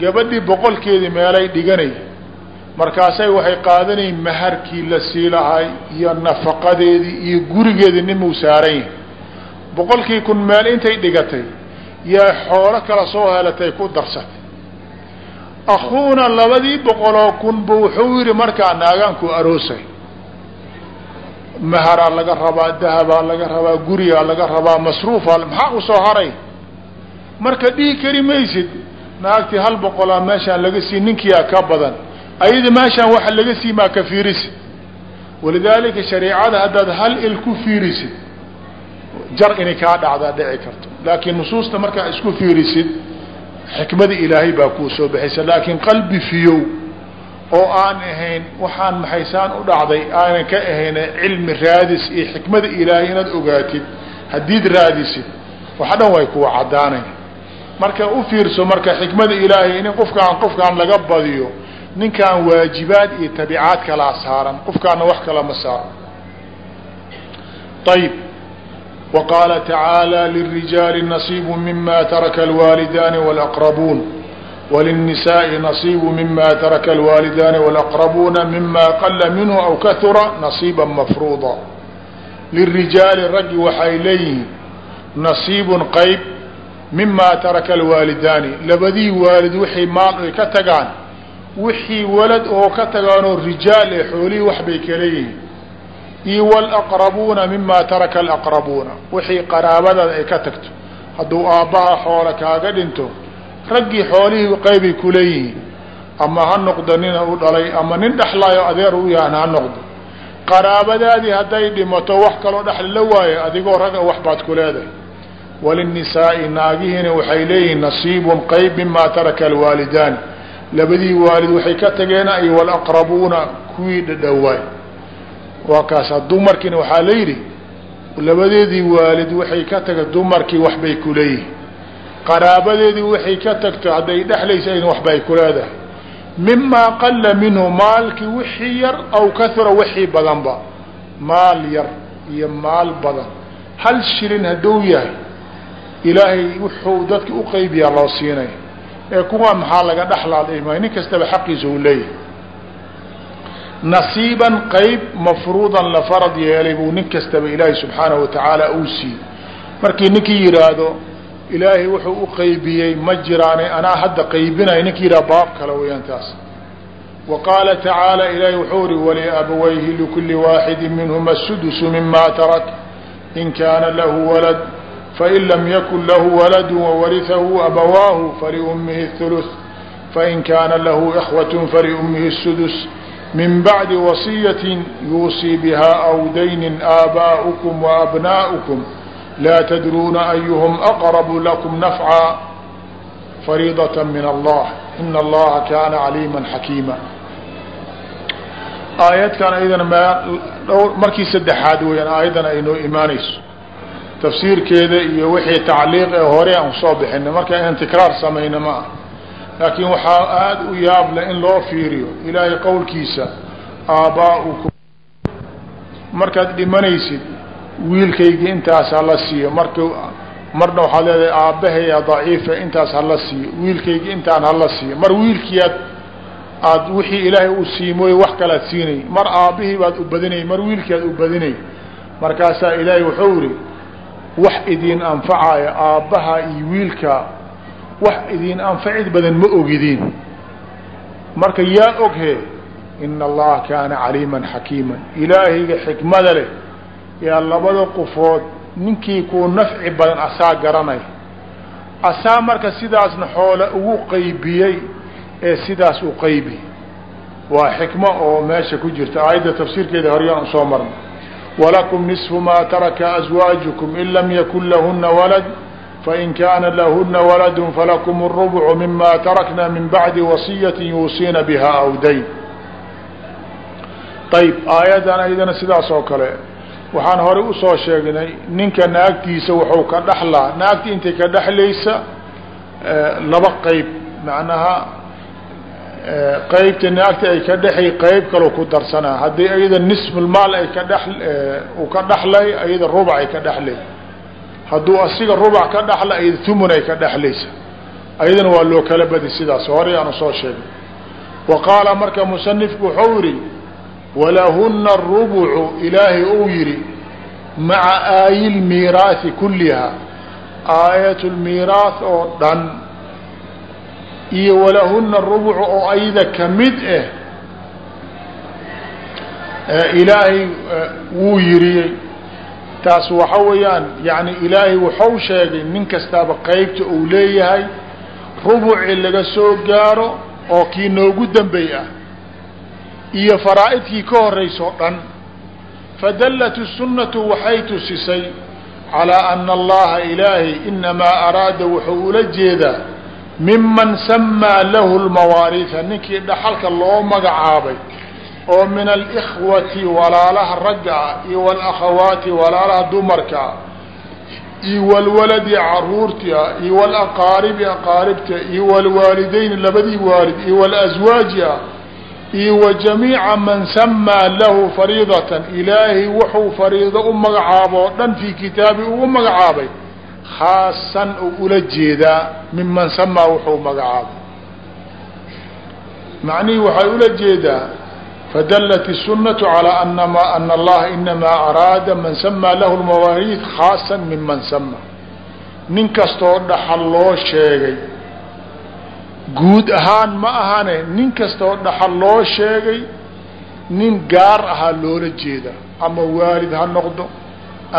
Gabadhii boqolkeedii meelay dhiganay. Markaasay waxay qaadanayn maharkii la sii lahay iyo nafaqadeedii iyo gurigeedii nimuu saaran yahay boqolkii kun meel intay dhigatay yaa xoolo kala soo helatay ku darsatay. Akuuna labadii boqoloo kunba wuxuu yidhi markaa naagaanku aroosay maharaa laga rabaa dahabaa laga rabaa gurigaa laga rabaa masruufaa maxaa u soo haray marka dhihi kari maysid naagtii hal boqolaa meeshaan laga sii ninkiyaa ka badan ayada meeshaan waxa laga sii maa ka fiirisid walidaalika shareicada haddaad hal il ku fiirisid jar inay kaa dhacdaa dhici karto laakiin nusuusta markaa isku fiirisid xikmada ilaahay baa kuu soo baxaysa laakiin qalbi fiyow oo aan ahayn waxaan maxaysaan u dhacday aanan ka ahayn cilmi raadis iyo xikmada ilaahay inaad ogaatid. Haddiid raadisid waxa dhan way kuwa caddaanay. Marka u fiirso marka xikmada ilaahay in qofkaan qofkaan laga badiyo ninkaan waajibaad iyo tabiicaad kalaa saaran qofkaana wax kala ma saaro. Ayib wa qaala lirijaali nasiibu mima taraka alwaalidaani wاlaqrabuun wlلنisaaءi nasiibu mima taraka alwaalidaani wاlaqrabuuna mima qala minhu aw kahura nasiiba mafruuda lirijaali raggi waxay leeyihiin nasiibun qayb mima taraka alwaalidaani labadii waalid wixii maal ay ka tagaan wixii walad oo ka tagaanoo rijaal ee xoolihii waxbay kala yihiin iyo wlaqrabuuna mima taraka alaqrabuuna wixii qaraabadaada ay ka tagto hadduu aabbaha xoolo kaaga dhinto raggii xoolihii qaybay kuleeyihiin ama ha noqdo nina u dhalay ama nin dhexlaayo adeer u yahan ha noqdo. Qaraabadaadii hadday dhimato wax kaloo dhexli la waayo adigoo ragga wax baad ku leedahay. Walinisaa'i naagihiina waxay leeyihiin nasiibun qayb mima taraka alwaalidaani labadii waalid waxay ka tageen ay walaqrabuuna kuwii dhadhowaay waa kaasa dumarkiina waxaa la yidhi labadeedii waalid waxay ka taga dumarkii waxbay kuleeyihiin qaraabadeedii waxay ka tagto hadday dhexlaysa waxbay ku leedahay. Mimaa qalla minhu maalkii wixii yar aw kahura wixii badanba. Maal yar iyo maal badan. Hal shilin hadduu yahay ilaahay wuxuu dadki uqaybiyaa loo siinaya ee kuwaa maxaa laga dhexlaal nin kastaba xaqiisa uu leeyahay. Nasiiban qayb mafruudan la farad yeelay buu nin kastaba ilaahay subxaanahu watacaala uu siiyey. Markii ninkii yidhaahdo ilaahay wuxuu u qaybiyey ma jiraane anaa hadda qaybinay ninka yidhaha baab kale weyaan taas. Wa qaala tacaala ilaahay wuxuu ihi waliabawayhi likuli waaxidi minhuma sudusu mima tarak. In kaana lahu walad fain lam yakun lahu waladu wawarihahu abawaahu faliummihi thuluth. Fain kaana lahu ikhwat faliummihi sudus. Min bacdi wasiyatin yuusii biha aw daynin aabaa'ukum waabnaa'ukum laa tadruuna ayuhum aqrabu lakum nafca fariidaة min allah in allaha kaana caliima xakiima aayadkan ayadana markii saddexaad weyaan aayaddan ay noo imaanayso tafsiirkeeda iyo wixii tacliiq ee hore aan ku soo bixina marka inaan tikraar samayna ma ah laakiin waxaa aada u yaab leh in loo fiiriyo ilaahay qowlkiisa aabaa'ukum markaad dhimanaysid wiilkaygii intaas hala siiyo. Marka marna waxaad leedahay aabbahaya daciifa intaas hala siiyo. Wiilkaygii intaan hala siiyo. Mar wiilkiiaad aad wixii ilaahay uu siimooye wax kalaad siinay. Mar aabbihii baad u badinay mar wiilkii u badinay. Markaasaa ilaahay wuxuu yihi wax idin anfacaya aabbaha iyo wiilka wax idin anfacid badan ma ogidiin. Marka yaa oghe ina allaha kaana caliiman xakiiman. Ilaahayga xikmada leh yaa labada qofood ninkii kuu nafci badan asaa garanay. Asaa marka sidaasna xoole ugu qaybiyey ee sidaas u qaybi. Waa xikmo oo meesha ku jirta. Aayadda tafsiirkeeda horyaan u soo marna walakum nisfu maa taraka aswaajukum in lam yakun lahuna walad fain kaana lahuna walad falakum الrubcu mima tarakna min bacdi wasiyati yuusiina biha aw dayn. Ayb aayaddan aydana sidaas oo kale waxaan horey u soo sheegnay ninka naagtiisa wuxuu ka dhaxlaa. Naagti intay ka dhexlaysa laba qayb macnaha qaybta naagta ay ka dhexay qayb kaloo ku darsanaa. Haddii ayada nisfulmaal ay ka dhex uu ka dhaxlay ayada rubac ay ka dhexlay hadduu asiga rubac ka dhaxla ayada thumun ay ka dhexlaysa ayadana waa loo kala badi sidaas. Horey aanu soo sheegay wa qaala marka musanifku wuxuu yihi walahuna arubucu ilaahay uu yihi maca aayi lmiiraahi kulliha aayat lmiiraah oo dhan iyo walahuna rubucu oo ayada ka mid ah ilaahay wuu yiriyey taas waxa weeyaan yani ilaahay waxau sheegay nin kastaaba qeybta uu leeyahay rubuci laga soo gaaro oo kii noogu dambey ah iyo faraa'idkii ka horayso dhan fadallat الsunnatu waxay tusisay calىa ana allaha ilaahay inamaa araada wuxuu ula jeedaa miman samaa lahu lmawaariha ninkii dhaxalka loo magacaabay oo min alikhwati walaalaha ragga ah iyo walakhawaati walaalaha dumarka ah iyo walwaladi caruurti ah iyo walaqaaribi aqaaribta iyo walwaalidayni labadii waalid iyo walaswaaji ah iyo wa jamiica man samaa lahu fariidatan ilaahay wuxuu fariido u magacaabo o dhan fii kitaabi ugu magacaabay khaasan u ula jeedaa miman samaa wuxuu magacaabay macnihii waxay ula jeedaa fadallat الsunaةu calىa anama ana allaha inamaa araada man samaa lahu lmawaariid khaasan miman sama nin kastoo dhaxal loo sheegay guud ahaan ma ahane nin kastoo dhaxal loo sheegay nin gaar ahaa loola jeeda. Ama waalid ha noqdo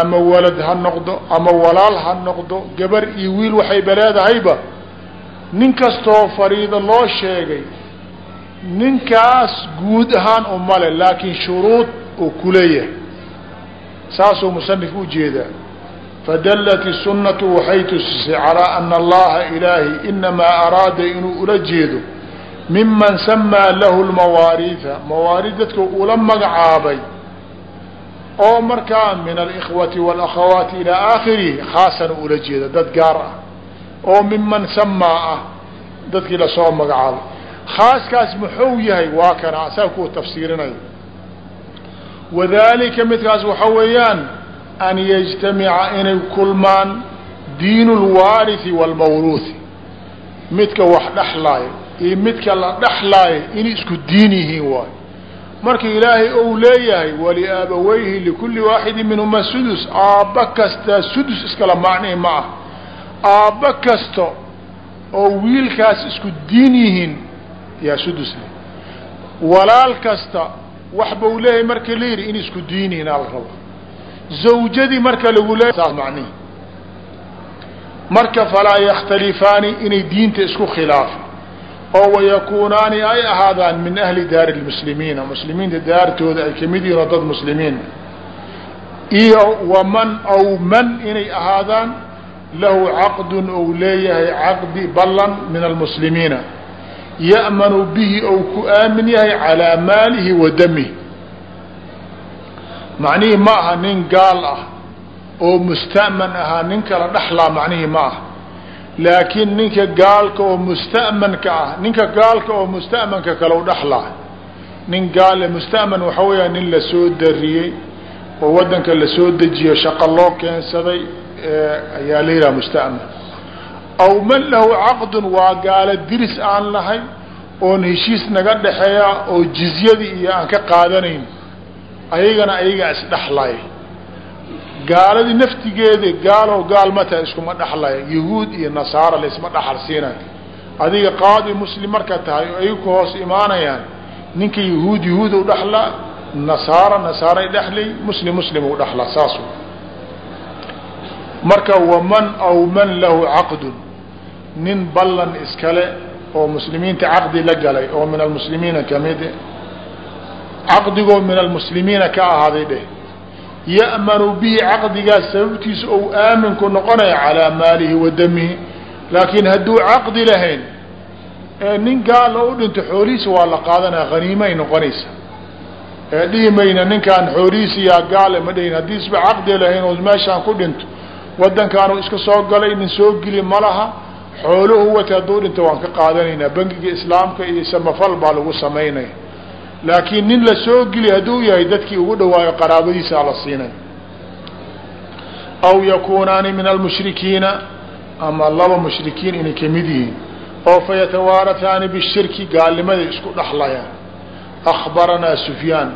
ama walad ha noqdo ama walaal ha noqdo gabar iyo wiil waxayba leedahayba nin kastoo fariido loo sheegay ninkaas guud ahaan umale laakiin shuruud uu kuleeyahay saasuu musanif u jeedaa fadallat الsunnatu waxay tusisay calىa ana allaha ilaahi inamaa araada inuu ula jeedo miman samaa lahu lmawaariiha mawaariid dadka ula magacaabay oo markaa min alikhwati wاlakhawaati ilaa aakhirihi khaasan ula jeeda dad gaar ah oo miman samaa ah dadkii lasoo magacaabay khaaskaas muxuu yahay waa kana asaa kuu tafsiirinayo wadalika midkaas waxa weeyaan an yajtamica inay kulmaan diinu lwaarihi wاlmawruuhi midka wax dhexlaayo iyo midka la dhexlaayo inay isku diin yihiin waayo marka ilaahay ou leeyahay waliaabaweyhi likulli waaxidi minhuma sudus aabba kastaa sudus iskala macnihi ma ah aabbo kasta oo wiilkaas isku diin yihiin yaa sudus leh walaal kasta waxba u leeyahay marka la yidhi in isku diin yihiin ala rabo zawjadii marka lagu leeyahy saas macnihi marka falaa yakhtalifaani inay diinta isku khilaafo oo wayakuunaani ay ahaadaan min ahli daari lmuslimiina muslimiinta daartooda ay ka mid yihiin oo dad muslimiin. Iyo waman aw man inay ahaadaan lahu caqdun ou leeyahay caqdi ballan min almuslimiina ya'manu bihi ou ku aamin yahay calaa maalihi wa damihi macnihii ma aha nin gaal ah oo musta'man ahaa nin kala dhexlaa macnihii ma ah laakiin ninka gaalka oo musta'manka ah ninka gaalka oo musta'manka kale u dhexlaa nin gaale musta'man waxa weeyaa nin la soo dariyey oo waddanka la soo dejiyo shaqo loo keensaday ayaa la yidhaha musta'man. Aw man lahu caqdun waa gaalo diris aan lahay oon heshiis naga dhexeeya oo jizyadii iyo aan ka qaadanayn ayagana ayagaa isdhexlay gaaladii naftigeeda gaalow gaal mata iskuma dhexlaya yahuud iyo nasaara laisma siinayo adiga qaadi muslim marka tahay oo ayagu ka hoos imaanayaan ninka yahuud yahuud u dhexlaa nasaara nasaaray dhexlay muslim muslim u dhexlaa saas marka waman aw man lahu caqdun? Nin ballan iskale oo muslimiinta caqdi la galay oo min almuslimiina ka mid caqdigoo min almuslimiina ka ahaaday dheh. Ya'manu bihi caqdigaas sababtiisa ou aaminku noqonaya calaa maalihi wa damihi. Laakiin hadduu caqdi lahayn ee nin gaala u dhinto xoolihiisa waa la qaadanaya haniimay noqonaysa. Ee dhihi mayna ninkaan xoolihiisa yaa gaale ma dhahin haddiisba caqdi lahayn oo meeshaan ku dhinto waddankaanu iska soo galay nin soo geli ma laha. Xooluhu wata hadduu dhinto waan ka qaadanaynaa bangiga islaamka iyo samafal baa lagu samaynaya laakiin nin la soo geli hadduu yahay dadkii ugu dhawaayo qaraabadiisaa la siinay. Aw yakuunaani min almushrikiina ama laba mushrikiin inay ka mid yihiin oo fayatawaarataani bishirki gaalnimaday isku dhexlayaan akhbaranaa sufyaan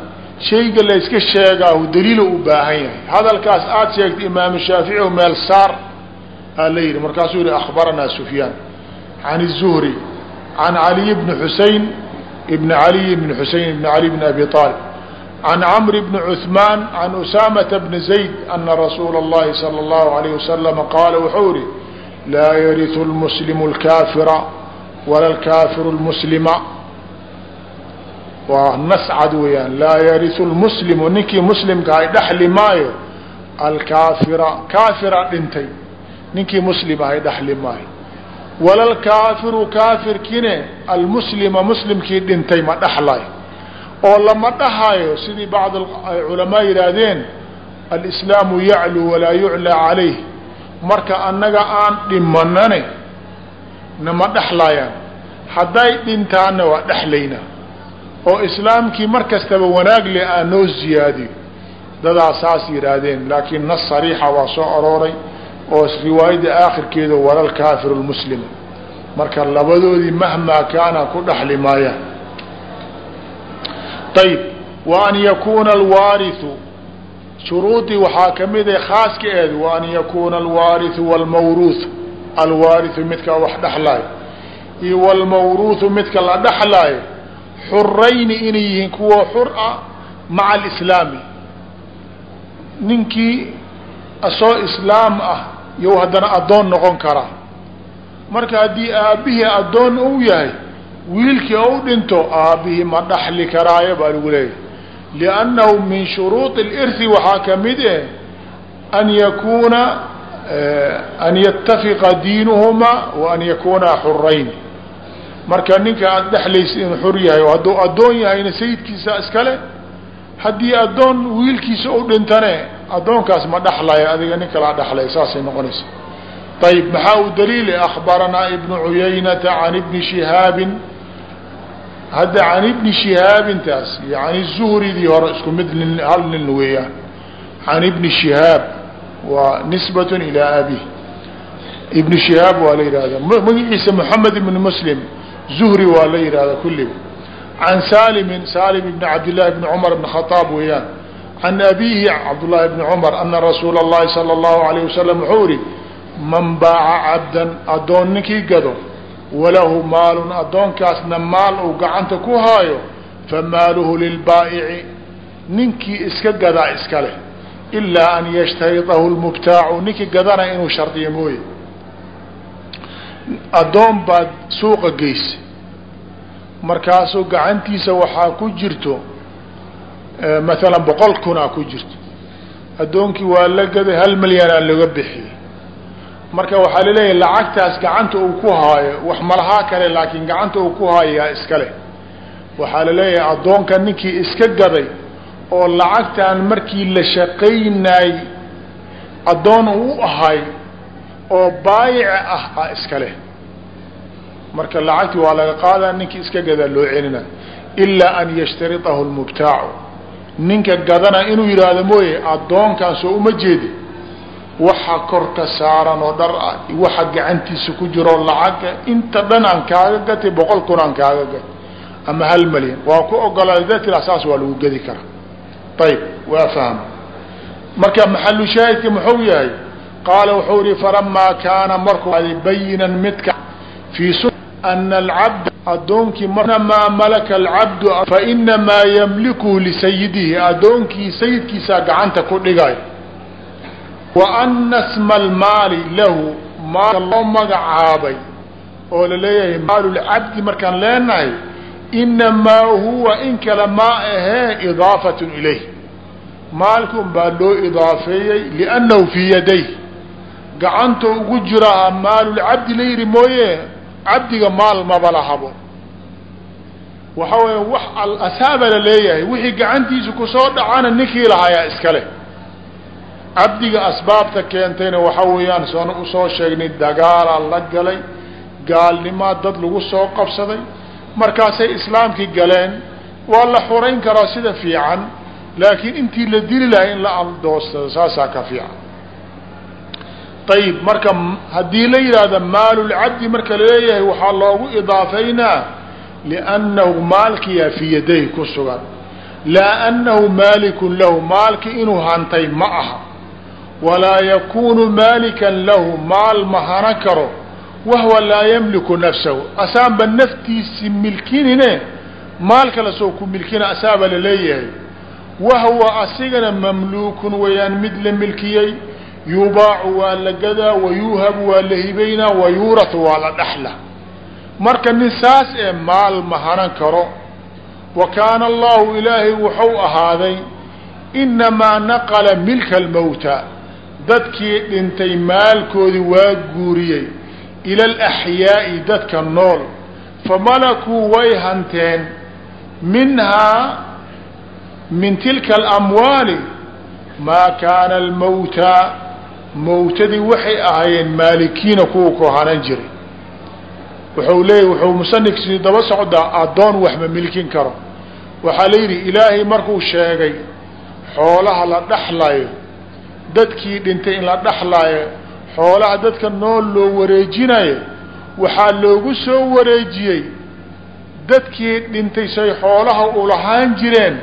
shayga la yska sheegaahu daliilo u baahan yahay. Hadalkaas aada sheegtay imaamu shaafici o meel saar aa la yidhi markaasuu yihi akhbaranaa sufyaan can الzuhri can caliy bni xusein بن علي بن حسين بن علي بن أبي طالب عن عمرو بن عثمان عن أسامة بن زيد أن رsuuل اللhi صلى الله عليه وسلم qاaل وxuu ihi lاa yriث المسلم الكافرa ولا الكافر المسلمa waa nas cad weeyaan laa yariث الmسلم ninkii mسlimka ay dhexli maayo alkaafira kaafira dhintay ninkii mslim ahay dhexli maayo wala lkaafiru kaafirkine almuslima muslimkii dhintay ma dhexlay oo lama dhahayo sidii bacd culamaa yidhaahdeen alislaamu yacluu walaa yuclaa calayh marka annaga aan dhimanane nama dhexlayaan hadday dhintaanna waa dhexlaynaa oo islaamkii mar kastaba wanaag le aan noo ziyaadiyo dadaa saas yidhaahdeen laakiin nas sariixa waa soo arooray oo riwaayadda aakhirkeeda walal kaafiru lmuslim marka labadoodii mahmaa kaana ku dhexli maayaan wa an yakuuna alwaariu shuruudii waxaa ka mid a khaaska eed wa an yakuuna alwaariu walmawruuhu alwaariu midka wax dhexlaayo iyo walmawruuhu midka la dhexlaayo xurayni inay yihiin kuwa xur ah maca alislaami. Ninkii asoo islaam ah yow haddana addoon noqon karaa marka haddii aabbihii addoon uu yahay wiilkii ou dhinto aabbihii ma dhaxli karaayo baa lagu leeyahay. Liannahu min shuruudi اlirhi waxaa ka mid eh an yakuuna an yatafiqa diinuhumaa wa an yakuuna xurayn marka ninka aada dhexlaysa inuu xur yahay oo hadduu addoon yahayna sayidkiisa iskale haddii addoon wiilkiisa u dhintane addoonkaas ma dhexlaya adiga nin kalaa dhexlaya saasay noqonaysa. Ayb maxaa u daliili akbaranaa ibnu cuyaynata can ibni shihaabin. Hadda can ibni shihaabintaas yani zuhridii hore isku mid hal nin weeyaan. Can ibni shihaab waa nisbat ilaa abi ibni shihaab waa la yihahda magaciisa moxamed ibn muslim zuhri waa la yihahda kulliba can salimin salim ibn cabdillahi bni cumar bn khadaab weeyaan can abihi cabdullahi bni cumar ana rasuula اllahi salى اllahu alayh wasalam wuxuu ihi man baaca cabdan addoon ninkii gado walahu maalun addoonkaasna maal uu gacanta ku haayo fa maaluhu lilbaa'ici ninkii iska gadaa iska leh ilaa an yashtaridahu lmubtaacu ninkii gadana inuu shardiyo mooye addoon baad suuqa geysa markaasuu gacantiisa waxaa ku jirto maalan boqol kunaa ku jirto. Addoonkii waa la gaday hal milyanaa laga bixiyey. Marka waxaa la leeyahay lacagtaas gacanta uu ku haayo wax malahaa kale laakiin gacanta uu ku haayaa iska leh. Waxaa la leeyahay addoonka ninkii iska gaday oo lacagtan markii la shaqaynay addoon uu ahay oo baayica ah a iska leh. Marka lacagtii waa laga qaadaa ninkii iska gadaa loo celina ilaa an yashtariطahu lmubtaacu ninka gadana inuu yidhaahdo mooye addoonkan soo uma jeedi. Waxa korka saaran oo dhar ah waxa gacantiisa ku jiro lacaga inta dhan aan kaaga gatay boqol kun aan kaaga gatay. Ama hal malyan waa ku ogolaaday da tiraa saas waa lagu gedi karaa. Ayb waa fahma marka maxalu shaahidka muxuu yahay? Qaala wuxuu ihi falamaa kaana markuu bayinan midka fii ana alcabd addoonkii maa malaka alcabdu fainamaa yamlikuhu lisayidihi addoonkii sayidkiisaa gacanta ku dhigay wa ana sma almaali lahu maalka loo magacaabay oo la leeyahay maalu lcabdi markaan leenahay inamaa huwa in kale ma ahee idaafat ilayh maalka un baa loo idaafeeyey liannahu fii yaday gacanta ugu jiraa maalulcabdi la yidhi mooye cabdiga maal maba lahabo waxa weya wax alasaaba la leeyahay wixii gacantiisa ku soo dhacana ninkii lahayaa iska leh. Cabdiga asbaabta keentayna waxa weeyaan soona u soo sheegnay dagaalaa la galay gaalnimaa dad lagu soo qabsaday. Markaasay islaamkii galeen waa la xurayn karaa sida fiican laakiin intii la dili lahay in la aldoorsado saasaa ka fiican ayib marka haddii la yidhaahdo maalulcabdi marka la leeyahay waxaa loogu idaafeynaa liannahu maalkiyaa fii yaday ku sugan. laa annahu maalikun lahu maalki inuu hantay ma aha. walaa yakuunu maalikan lahu maal ma hana karo. wahwa laa yamliku nafsahu asaanba naftiisi milkinine maal kale soo ku milkina asaaba la leeyahay wahwa asigana mamluukun weeyaan mid la milkiyey yubaacu waa la gadaa wayuuhabu waa la hibaynaa wayuuratu waa la dhaxla. Marka nin saas ee maal ma hanan karo. Wa kaana allahu ilaahay wuxuu ahaaday inamaa naqala milka almawta. Dadkii dhintay maalkoodii waa guuriyey ila alaxyaa'i dadka nool. Famalakuu way hanteen minhaa min tilka alamwaali maa kaana almawta mawtadii waxay ahaayeen maalikiina kuwa ku hanan jiray. Wuxuu leeyahy wuxuu musanifkiisi daba socdaa addoon waxma milkin karo. Waxaa la yidhi ilaahay markuu sheegay xoolaha la dhaxlayo dadkii dhintay in la dhaxlaayo xoolaha dadka nool loo wareejinayo waxaa loogu soo wareejiyey dadkii dhintay say xoolaha ulahaan jireen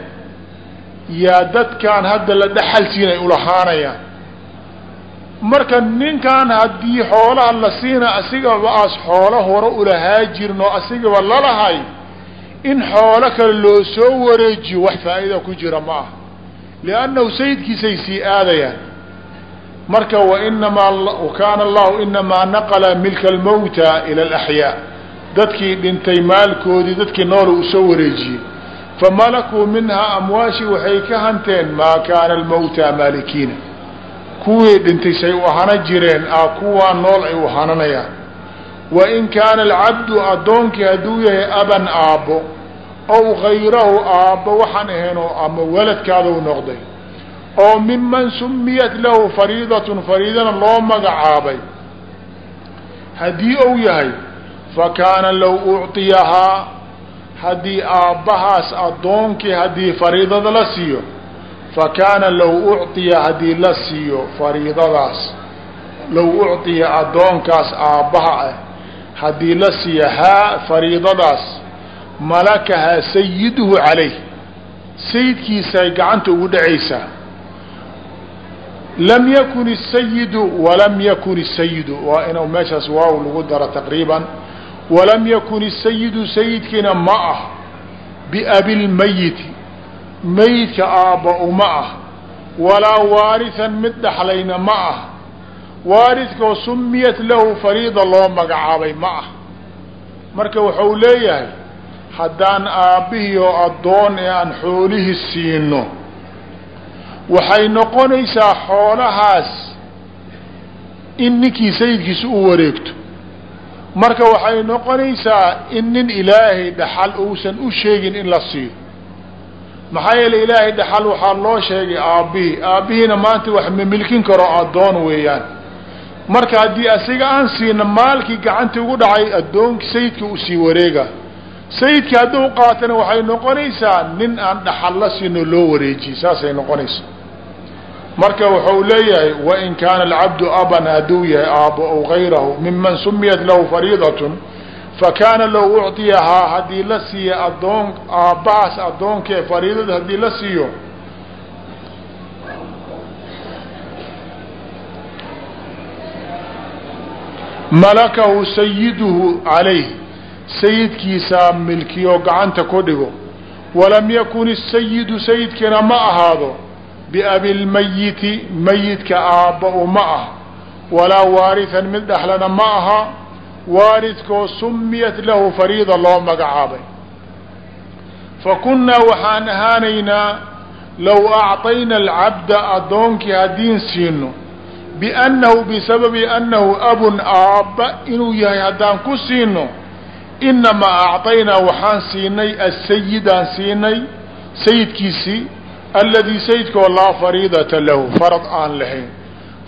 yaa dadkaan hadda la dhaxal siin ay ulahaanayaan marka ninkan haddii xoolaha la siina asigaba aas xoolo hore ulahaa jirno asigaba lalahay in xoolo kale loo soo wareejiyo wax faa'iida ku jira ma aha. Liannahu sayidkiisay sii aadayaan. Marka wainamaa kaana allahu inamaa naqala milka almawta ila alaxyaa dadkii dhintay maalkoodii dadkii noola u soo wareejiyey famalakuu minhaa amwaashi waxay ka hanteen maa kaana almawta maalikiina kuwii dhintay say u hana jireen a kuwaa nool ay u hananayaan. Wain kaana alcabdu addoonkii hadduu yahay aban aabbo ow gayrahu aabbo waxaan ahaynoo ama waladkaadau noqday oo miman sumiyat lahu fariidatun fariidana loo magacaabay. Haddii ou yahay fa kaana low ucطiyahaa haddii aabbahaas addoonkii haddii fariidada la siiyo fa kaana low ucطiya haddii la siiyo fariidadaas low ucطiya addoonkaas aabbaha ah haddii la siiyo haa fariidadaas malakahaa sayiduhu calayh sayidkiisay gacanta ugu dhacaysaa lam yakun الsayidu walam yakun الsayidu waa inuu meeshaas waaw lagu daro taqriiban walam yakun الsayidu sayidkiina ma ah biabilmayiti mayidka aabba uma ah walaa waarihan mid dhaxlayna ma ah. Waaridkoo sumiyat lahu fariida loo magacaabay ma ah. Marka wuxuu leeyahay haddaan aabbihii oo addoon ee aan xoolihii siino waxay noqonaysaa xoolahaas in ninkii sayidkiisa u wareegto. Marka waxay noqonaysaa in nin ilaahay dhaxal uusan u sheegin in la siiyo maxaa yeele ilaahay dhaxal waxaa loo sheegay aabbihii. Aabbihiina maanta wax ma milkin karo addoon weeyaan. Marka haddii asiga aan siina maalkii gacantii ugu dhacay addoonki sayidka u sii wareega. Sayidkii hadduu qaatana waxay noqonaysaa nin aan dhaxal la siino loo wareejiye saasay noqonaysaa. Marka wuxuu leeyahay wain kaana alcabdu aban hadduu yahay aabbo aw gayrahu miman sumiyat lahu fariidatun fakaana low ucطiyahaa haddii la siiya adoon aabbahaas addoonkee fariidada haddii la siiyo. Malakahu sayiduhu calayh sayidkiisaa milkiyo gacanta ku dhigo. Walam yakun isayidu sayidkiina ma ahaado biabilmayiti mayidka aabba u ma ah walaa waarihan mid dhexlana ma aha waaridkoo sumiyat lahu fariida loo magacaabay. Fa kunnaa waxaan ahaanaynaa low acطayna alcabda addoonkii haddiin siino biannahu bisababi annahu abun aabba inuu yahay haddaan ku siino inamaa acطaynaa waxaan siinay asayidaan siinay sayidkiisii alladii sayidkoo laa fariidata lahu farad aan lahayn.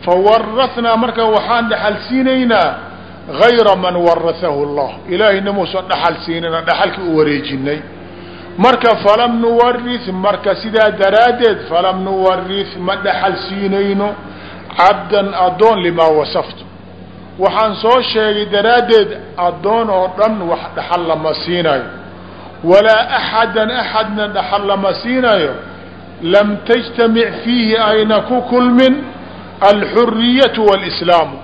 Fawarathnaa marka waxaan dhaxal siinaynaa gayra man warahahu allah ilaahayna muusan dhaxal siinina dhaxalkii u wareejinay marka falam nuwarith marka sidaa daraaddeed falam nuwarith ma dhaxal siinayno cabdan addoon limaa wasaftu waxaan soo sheegay daraaddeed addoon oo dhan wax dhaxal lama siinayo walaa axadan axadna dhaxal lama siinayo lam tajtamic fiihi ayna ku kulmin alxuriyatu wاlslaamu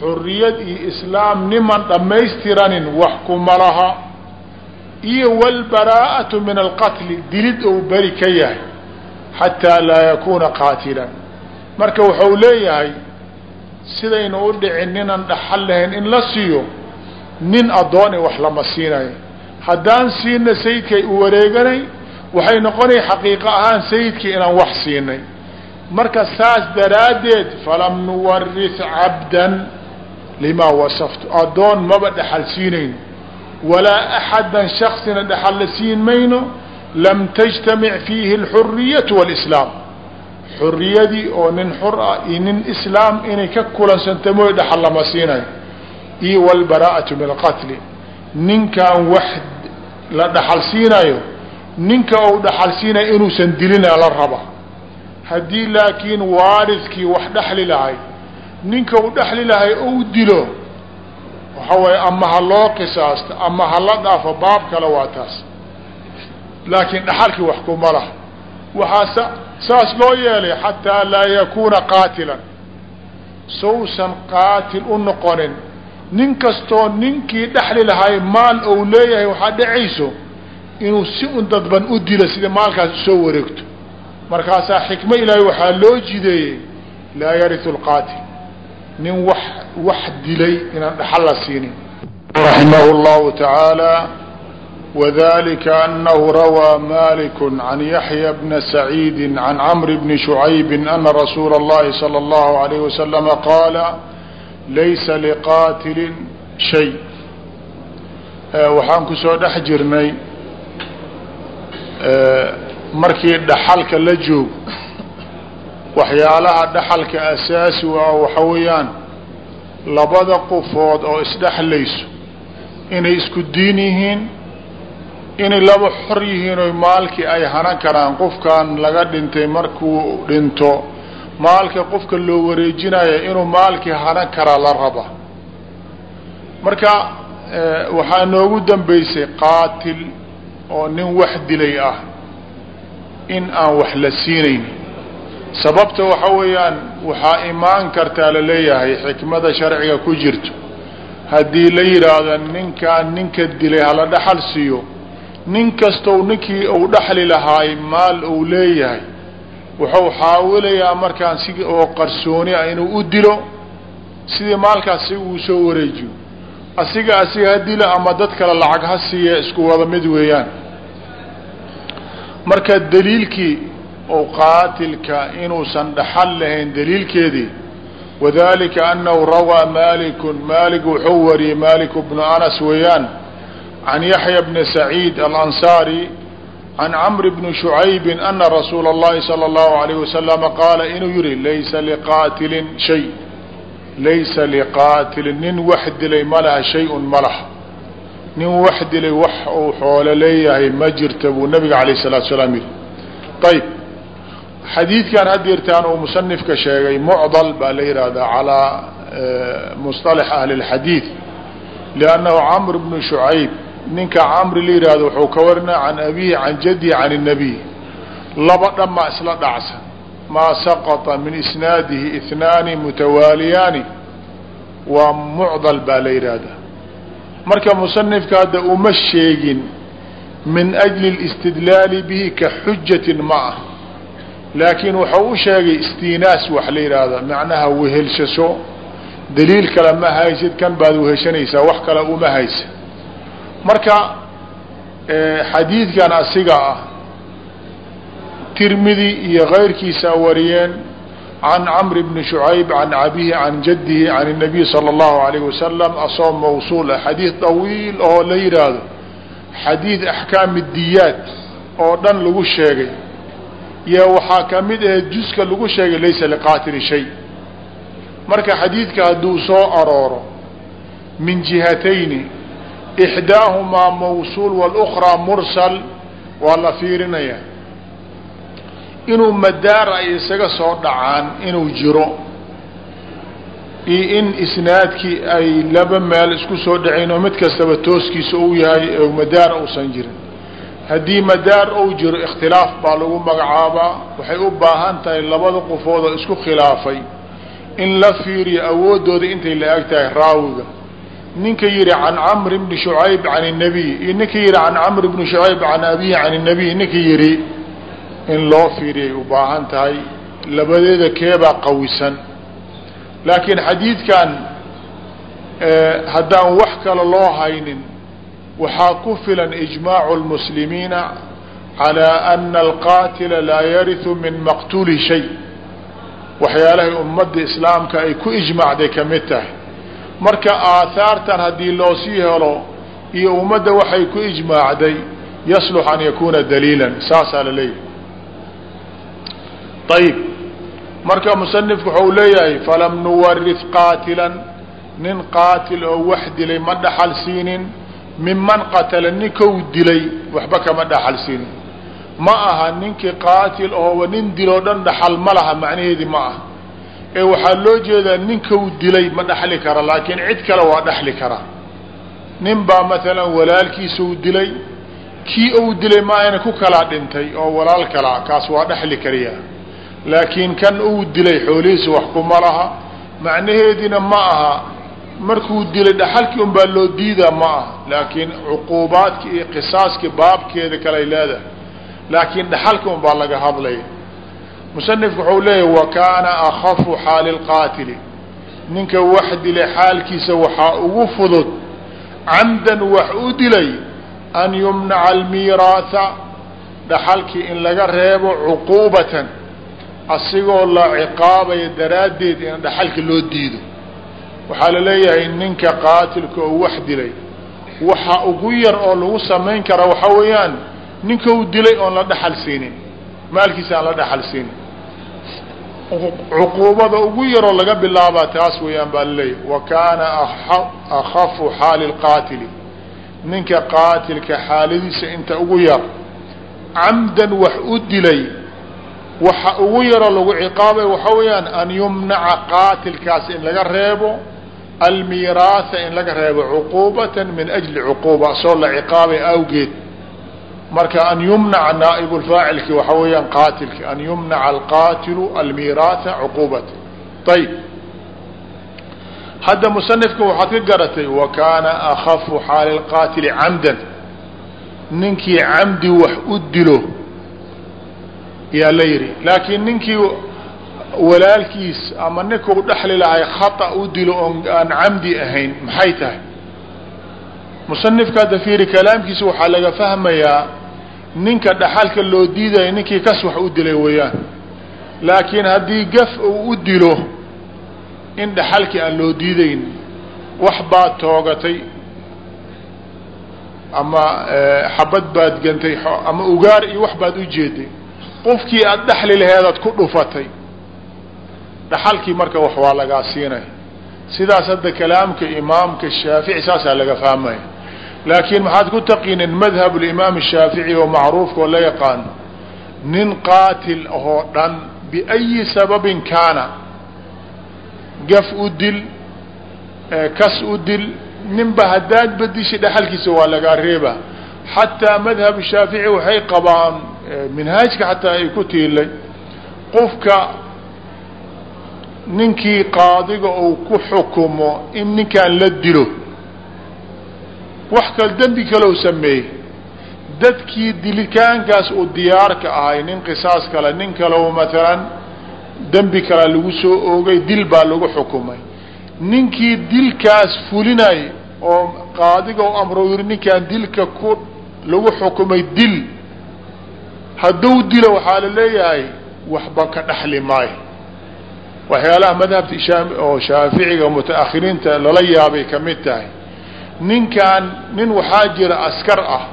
xuriyad iyo islaam niman dhammaystiranin wax kuma laha. Iyo wاlbaraa'atu min alqatli dilid ou beri ka yahay xataa laa yakuuna qaatilan. Marka wuxuu leeyahay sidaynu u dhicin ninan dhaxal lahayn in la siiyo nin addoone wax lama siinayo. Haddaan siina sayidkay u wareeganay waxay noqonaya xaqiiqo ahaan sayidkii inaan wax siinay. Marka saas daraaddeed falam nuwarith cabdan limaa wasaftu addoon maba dhaxal siinayno walaa axadan shaksina dhaxal siin mayno lam tajtamic fiihi alxuriyatu walislaam xuriyadii oo nin xur ah iyo nin islaam inay ka kulansanta mooy dhaxal lama siinayo iyo walbaraa'atu min alqatli ninkaan wax la dhaxal siinayo ninka ou dhaxal siinayo inuusan dilina la raba haddii laakiin waaridkii wax dhexli lahay ninka u dhexli lahay ou dilo waxa waye ama ha loo qisaasto ama hala dhaafo baab kale waa taas. Laakiin dhaxalkii wax kuma laha. Waxaa saas loo yeelay xataa laa yakuuna qaatilan. Sausan qaatil u noqonin. Nin kastoo ninkii dhexli lahay maal ou leeyahay waxaa dhacayso inuu si un dadban u dilo sida maalkaas u soo wareegto. Markaasaa xikmo ilaahay waxaa loo jideeyey laa yariu lqaatil nin wax wax dilay inaan dhaxal la siinin raximah llahu tacaala وذلك أنه روى مالك عن يحيى بن سعيد عن عمرو بن شعيب أن رسول الله صلى الله عليه وسلم قال ليس لقاتل شيء waxaan ku soo dhex jirnay markii dhaxalka la joog waxyaalaha dhaxalka asaasi ah waxa weeyaan labada qofood oo isdhexlayso. Inay isku diin yihiin inay laba xor yihiin oy maalkii ay hanan karaan qofkan laga dhintay markuu dhinto. Maalka qofka loo wareejinaya inuu maalkii hanan karaa la raba. Marka waxaa noogu dambaysay qaatil oo nin wax dilay ah in aan wax la siinayn sababta waxa weeyaan waxaa imaan kartaa la leeyahay xikmada sharciga ku jirto. Haddii la yidhaahdo ninkaan ninka dilay hala dhaxal siiyo nin kastow ninkii uu dhaxli lahaay maal uu leeyahay wuxuu xaawilayaa markaan si oo qarsooni ah inuu u dilo sidii maalkaas si uu soo wareejiyo. Asiga asiga ha dilo ama dad kale lacag ha siiya isku wada mid weeyaan. Marka daliilkii oo qaatilka inuusan dhaxal lahayn daliilkeedii wadalika anahu rawaa malikun malig wuxuu wariyey malik bnu anas weeyaan can yaxya bni saciid alansaari can camr bni shucaybi ana rasuula اllahi salى اllahu alayh wasalama qaala inuu yihi laysa liqaatilin shay laysa liqaatilin nin wax dilay ma laha shay-un ma laha nin wax dilay wax uu xoolo leeyahay ma jirta buu nabiga alayh الsalatu salaam yihi ayb xadiidkan hadeertaan uu musanifka sheegay mucdal baa la yihahdaa calaa musطalax ahli اlxadiid liannahu camr bnu shucayb ninka camri la yihahdo wuxuu ka warinaa can abihi can jadihi can الnabiy laba dhanmaa isla dhacsan maa saqطa min isnaadihi اثnaani mutawaaliyaani waa mucdal baa la yihahdaa marka musanifka hadda uma sheegin min أjli الاstidlaali bihi ka xujatin ma ah laakiin wuxuu u sheegay istinaas wax la yidhaahda macnaha wehelshaso daliil kale ma haysid kan baad weheshanaysaa wax kale uma haysa marka xadiidkan asiga ah tirmidi iyo kayrkiisa wariyeen can camr bni shucayb can abihi can jadihi can الnabiy salى اllahu alayh wasalam asoo mawsuul ah xadiid طawiil oo la yidhaahdo xadiid axkaam diyaad oo dhan lagu sheegay iyo waxaa ka mid ahe juska lagu sheegay laysa liqaatili shay. Marka xadiidka hadduu soo arooro min jihatayni ixdaahumaa mawsuul wاlأkraa mursal waa la fiirinaya inuu madaar ay isaga soo dhacaan inuu jiro iyo in isnaadkii ay laba meel isku soo dhacayn oo mid kastaba tooskiisa uu yahay oo madaar uusan jirin haddii madaar ou jiro ikhtilaaf baa lagu magacaabaa. Waxay u baahan tahay labada qofood oo isku khilaafay. In la fiiriyo awooddooda intay la eg tahay raawiga ninka yidhi can camr bni shucayb can اnabiy iyo ninka yidhi can camr bni shucayb can abiy can اnabiy ninka yidhi in loo fiiriyay u baahan tahay labadeeda keebaa qawisan. Laakiin xadiidkan eh, haddaan wax kale loo haynin waxaa ku filan ijmaacu اlmuslimiina calى ana alqaatila laa yariثu min maqtuuli shay waxyaalahay ummadda islaamka ay ku ijmaacday ka mid tahay marka aahaartan haddii loo sii helo iyo ummadda waxay ku ijmaacday yaslux an yakuna daliila saasaa la leeyahay ayib marka musanifku waxau leeyahay falam nuwarith qaatilan nin qaatil oo wax dilay ma dhaxal siinin minman qatala ninkou dilay waxba kama dhaxal siinin ma aha ninkii qaatil ooba nin diloo dhan dhaxal ma laha macnaheedii ma aha. Ee waxaa loo jeedaa ninkou dilay ma dhaxli kara laakiin cid kale waa dhaxli kara. Nin baa maalan walaalkiisau dilay kii uu dilay ma ayna ku kalaa dhintay oo walaal kalaa kaas waa dhaxli kariyaa laakiin kan uu dilay xoolihiisa wax kuma laha macnaheediina ma aha markuu dilay dhaxalkii un baa loo diidaa ma aha. Laakiin cuquubaadki iyo qisaaskii baabkeeda kaley leedahay. Laakiin dhaxalki un baa laga hadlaya musanifku wuxuu leeyahy wa kaana akafu xaali lqaatili ninka wax dilay xaalkiisa waxaa ugu fudud camdan wax u dilay an yumnaca almiiraatha dhaxalkii in laga reebo cuquubatan asigoo la ciqaabayo daraaddeed in dhaxalka loo diido waxaa la leeyahay ninka qaatilka oo wax dilay waxa ugu yar oo lagu samayn karaa waxaa weeyaan ninka uu dilay oon la dhaxal siinin maalkiisa aan la dhaxal siinin cuquubada ugu yaroo laga bilaabaa taas weeyaan baa la leeyahay wa kaana akhafu xaali lqaatili ninka qaatilka xaaladiisa inta ugu yar camdan wax u dilay waxa ugu yaroo lagu ciqaabay waxaa weeyaan an yumnaca qaatilkaas in laga reebo almiiraatha in laga reebo cuquubatan min ajli cuquuba soo la ciqaabay awgeed. Marka an yumnaca naaib faacilki waxa weeyaan qaatilki an yumnaca alqaatilu almiiraatha cuquubata ayb hadda musanifka waxaad ka garatay wa kaana akafu xaali lqaatili camdan. Ninkii camdi wax u dilo yaa la yidhi laakiin ninkii walaalkiis ama ninkuu dhexli lahay khata u dilo oon aan camdi ahayn maxay tahay? Musanifka hadda fiiri kalaamkiisa waxaa laga fahmayaa ninka dhaxalka loo diidaya ninkii kas wax u dilay weeyaan. Laakiin haddii gaf uu u dilo in dhaxalkii aan loo diidayn wax baad toogatay ama xabad baad gantay ama ugaar iyo wax baad u jeeday. Qofkii aada dhexli laheedaad ku dhufatay dhaxalkii marka wax waa lagaa siinay. Sidaas hadda kalaamka imaamka shaafici saasaa laga fahmaya laakiin maxaad ku taqiineen madhab limaam shaafici oo macruufka oo la yaqaan nin qaatil ahoo dhan biayi sababin kaana gaf u dil kas u dil ninba haddaad bedishay dhaxalkiisa waa lagaa reeba. Xataa madhab shaafici waxay qabaan minhaajka xataa ay ku tiilay qofka ninkii qaadiga uu ku xukumo in ninkaan la dilo wax kale dembi kale u sameeyey. Dadkii dilitaankaas uu diyaarka ahay nin qisaas kale nin kale maalan dembi kalea lagu soo oogay dil baa lagu xukumay. Ninkii dilkaas fulinay oo qaadiga u amro yiri ninkaan dilka ku lagu xukumay dil hadduu dilo waxaa la leeyahay waxba ka dhaxli maayo waxyaalaha madhabta oo shaaficiga mutaakhiriinta lala yaabay ka mid tahay. Ninkan nin waxaa jira askar ah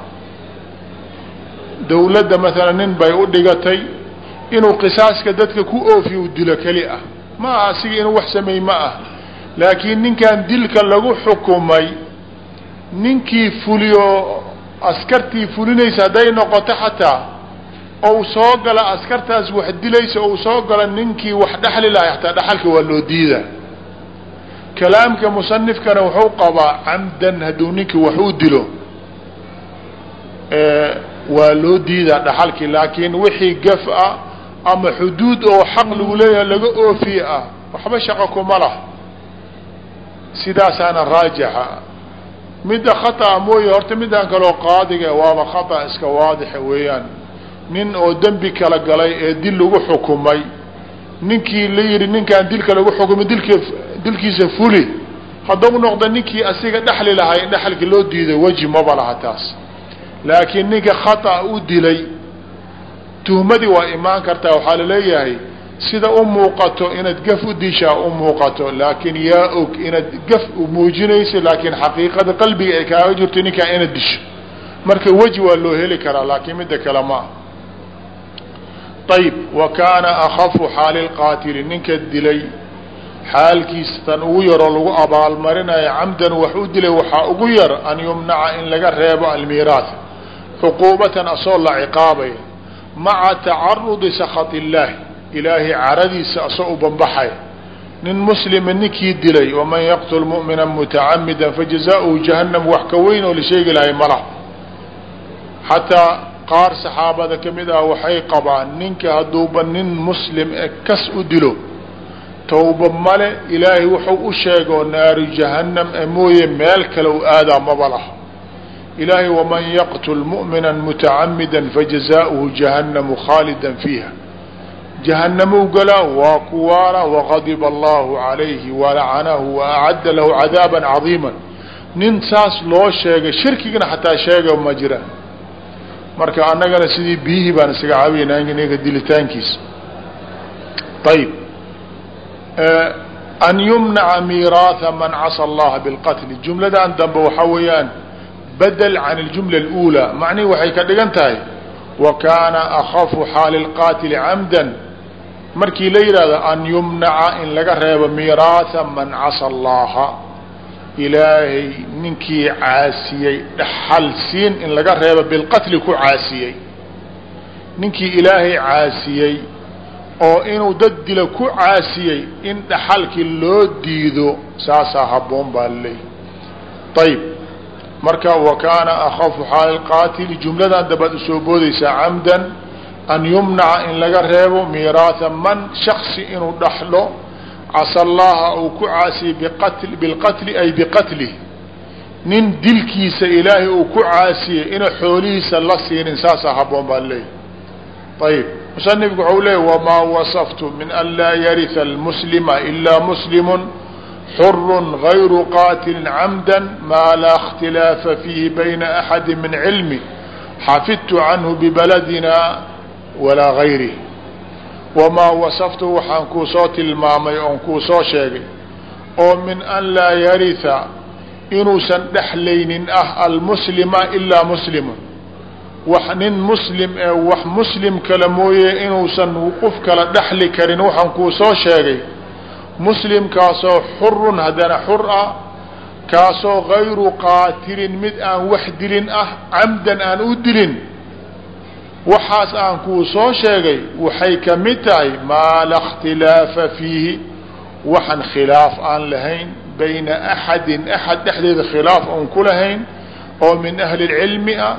dawladda maalan nin bay u dhigatay inuu qisaaska dadka ku oofiyo u dilo keli ah. Ma aha asiga inuu wax sameey ma ah laakiin ninkan dilka lagu xukumay ninkii fuliyo askartii fulinaysa hadday noqoto xataa ou soo gala askartaas wax dilaysa ou soo gala ninkii wax dhexli lahay xataa dhexalka waa loo diidaa. Kalaamka musanifkana wuxuu qabaa camdan hadduu ninkii wax u dilo waa loo diidaa dhaxalkii laakiin wixii gaf ah ama xuduud oo xaq lagu leeyahay laga oofiye ah waxba shaqo kuma lah sidaasaana raajixa midda khata mooye horta midaan kaloo qaadiga waaba khata iska waadixa weeyaan nin oo dembi kala galay ee dil lagu xukumay ninkii la yidhi ninkaan dilka lagu xukumay dilk dilkiisa fuli haddau noqda ninkii asiga dhexli lahaa in dhexalka loo diiday weji maba laha taas laakiin ninka khata u dilay tuhmadii waa imaan kartaa. Waxaa la leeyahay sida u muuqato inaad gaf u dishaa u muuqato. Laakiin yaa og inaad gaf muujinayso laakiin xaqiiqada qalbiga ay kaaga jirto ninkaa inaad disho. Marka weji waa loo heli karaa laakiin midda kale ma ah ayb wa kaana akafu xaali lqaatili ninka dilay xaalkiisa tan ugu yaroo lagu abaalmarinayo camdan wax u dilay waxaa ugu yar an yumnaca in laga reebo almiiraat cuquubatan asoo la ciqaabaya maca tacarudi sakhat illaahi ilaahay caradiisa asoo u banbaxay nin muslima ninkii dilay waman yaqtul mu'mina mutacamida fajazaؤuhu jahannam wax ka weyn oo la sheegi lahay mala xataa qaar saxaabada ka mid ah waxay qabaan ninka hadduuba nin muslim e kas u dilo tawba male ilaahay wuxuu u sheegoo naaru jahannam e mooye meel kale u aadaa maba lah ilaahay waman yaqtul mu'mina mutacamida fajazaؤuhu jahannamu khaalida fiiha. Jahanamuu galaa waa kuwaana waqadiba allahu calayhi walacanahu waacadda lahu cadaaba cadiima nin saas loo sheegay shirkigana xataa sheega ma jiraan marka annagana sidii biyihii baan isaga caawiyana ninka dilitaankiisa ayib an yumnaca miiraatha man casa allaha bilqatli jumladan dambe waxaa weeyaan badel can اljumla اlأulى macnihi waxay ka dhigan tahay wa kaana akafu xaali اlqaatili camdan markii la yidhahdo an yumnaca in laga reebo miiraatha man casa allaha ilaahay ninkii caasiyey dhaxal siin in laga reebo bilqatli ku caasiyey. Ninkii ilaahay caasiyey oo inuu dad dila ku caasiyey in dhaxalkii loo diido saasaa habboon baa laleeyahy ayib marka wa kaana akafu xaal qaatili jumladan dabaad u soo boodaysaa camdan an yumnaca in laga reebo miiraatha man shaksi inuu dhaxlo casa allaha uu ku caasiyey bilqatli ay biqatlih nin dilkiisa ilaahay uu ku caasiyey ina xoolihiisa la siinin saasaa haboon baa leeyahy ayib musanifku waxau leeyay wamaa wasaftu min an laa yaria almuslima ilaa muslimun xurun gayru qaatilin camda maa laa اkhtilaafa fiihi bayna axadi min cilmi. Xafidtu canhu bibaladina walaa gayrih wamaa wasaftu waxaan kuu soo tilmaamay oon kuu soo sheegay oo min an laa yaria inuusan dhexlaynin ah almuslima ilaa muslimun wax nin muslim ee wax muslim kale mooye inuusan qof kala dhexli karin waxaan kuu soo sheegay muslimkaasoo xurun haddana xur ah kaasoo gayru qaatilin mid aan wax dilin ah camdan aan u dilin waxaas aan kuu soo sheegay waxay ka mid tahay maa la اkhtilaafa fiihi. Waxaan khilaaf aan lahayn bayna axadin axad dhexdeeda khilaaf oon ku lahayn oo min ahli اlcilmi ah.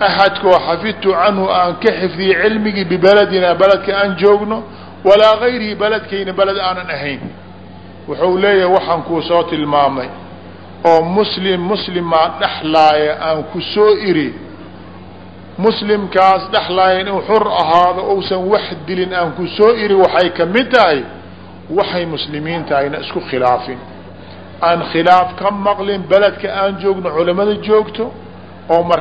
Axadkoo xafidtu canhu aan ka xifdiyey cilmigii bibeledina beledka aan joogno walaa gayrihi beledkayna beled aanan ahayn. Wuxuu leeyahay waxaan kuu soo tilmaamay oo muslim muslimaa dhexlaaya aan ku soo iri muslimkaas dhexlaaya inuu xur ahaado ousan wax dilin aan ku soo iri waxay ka mid tahay waxay muslimiinta ayna isku khilaafin. Aan khilaaf ka maqlin beledka aan joogno culamada joogto oo mar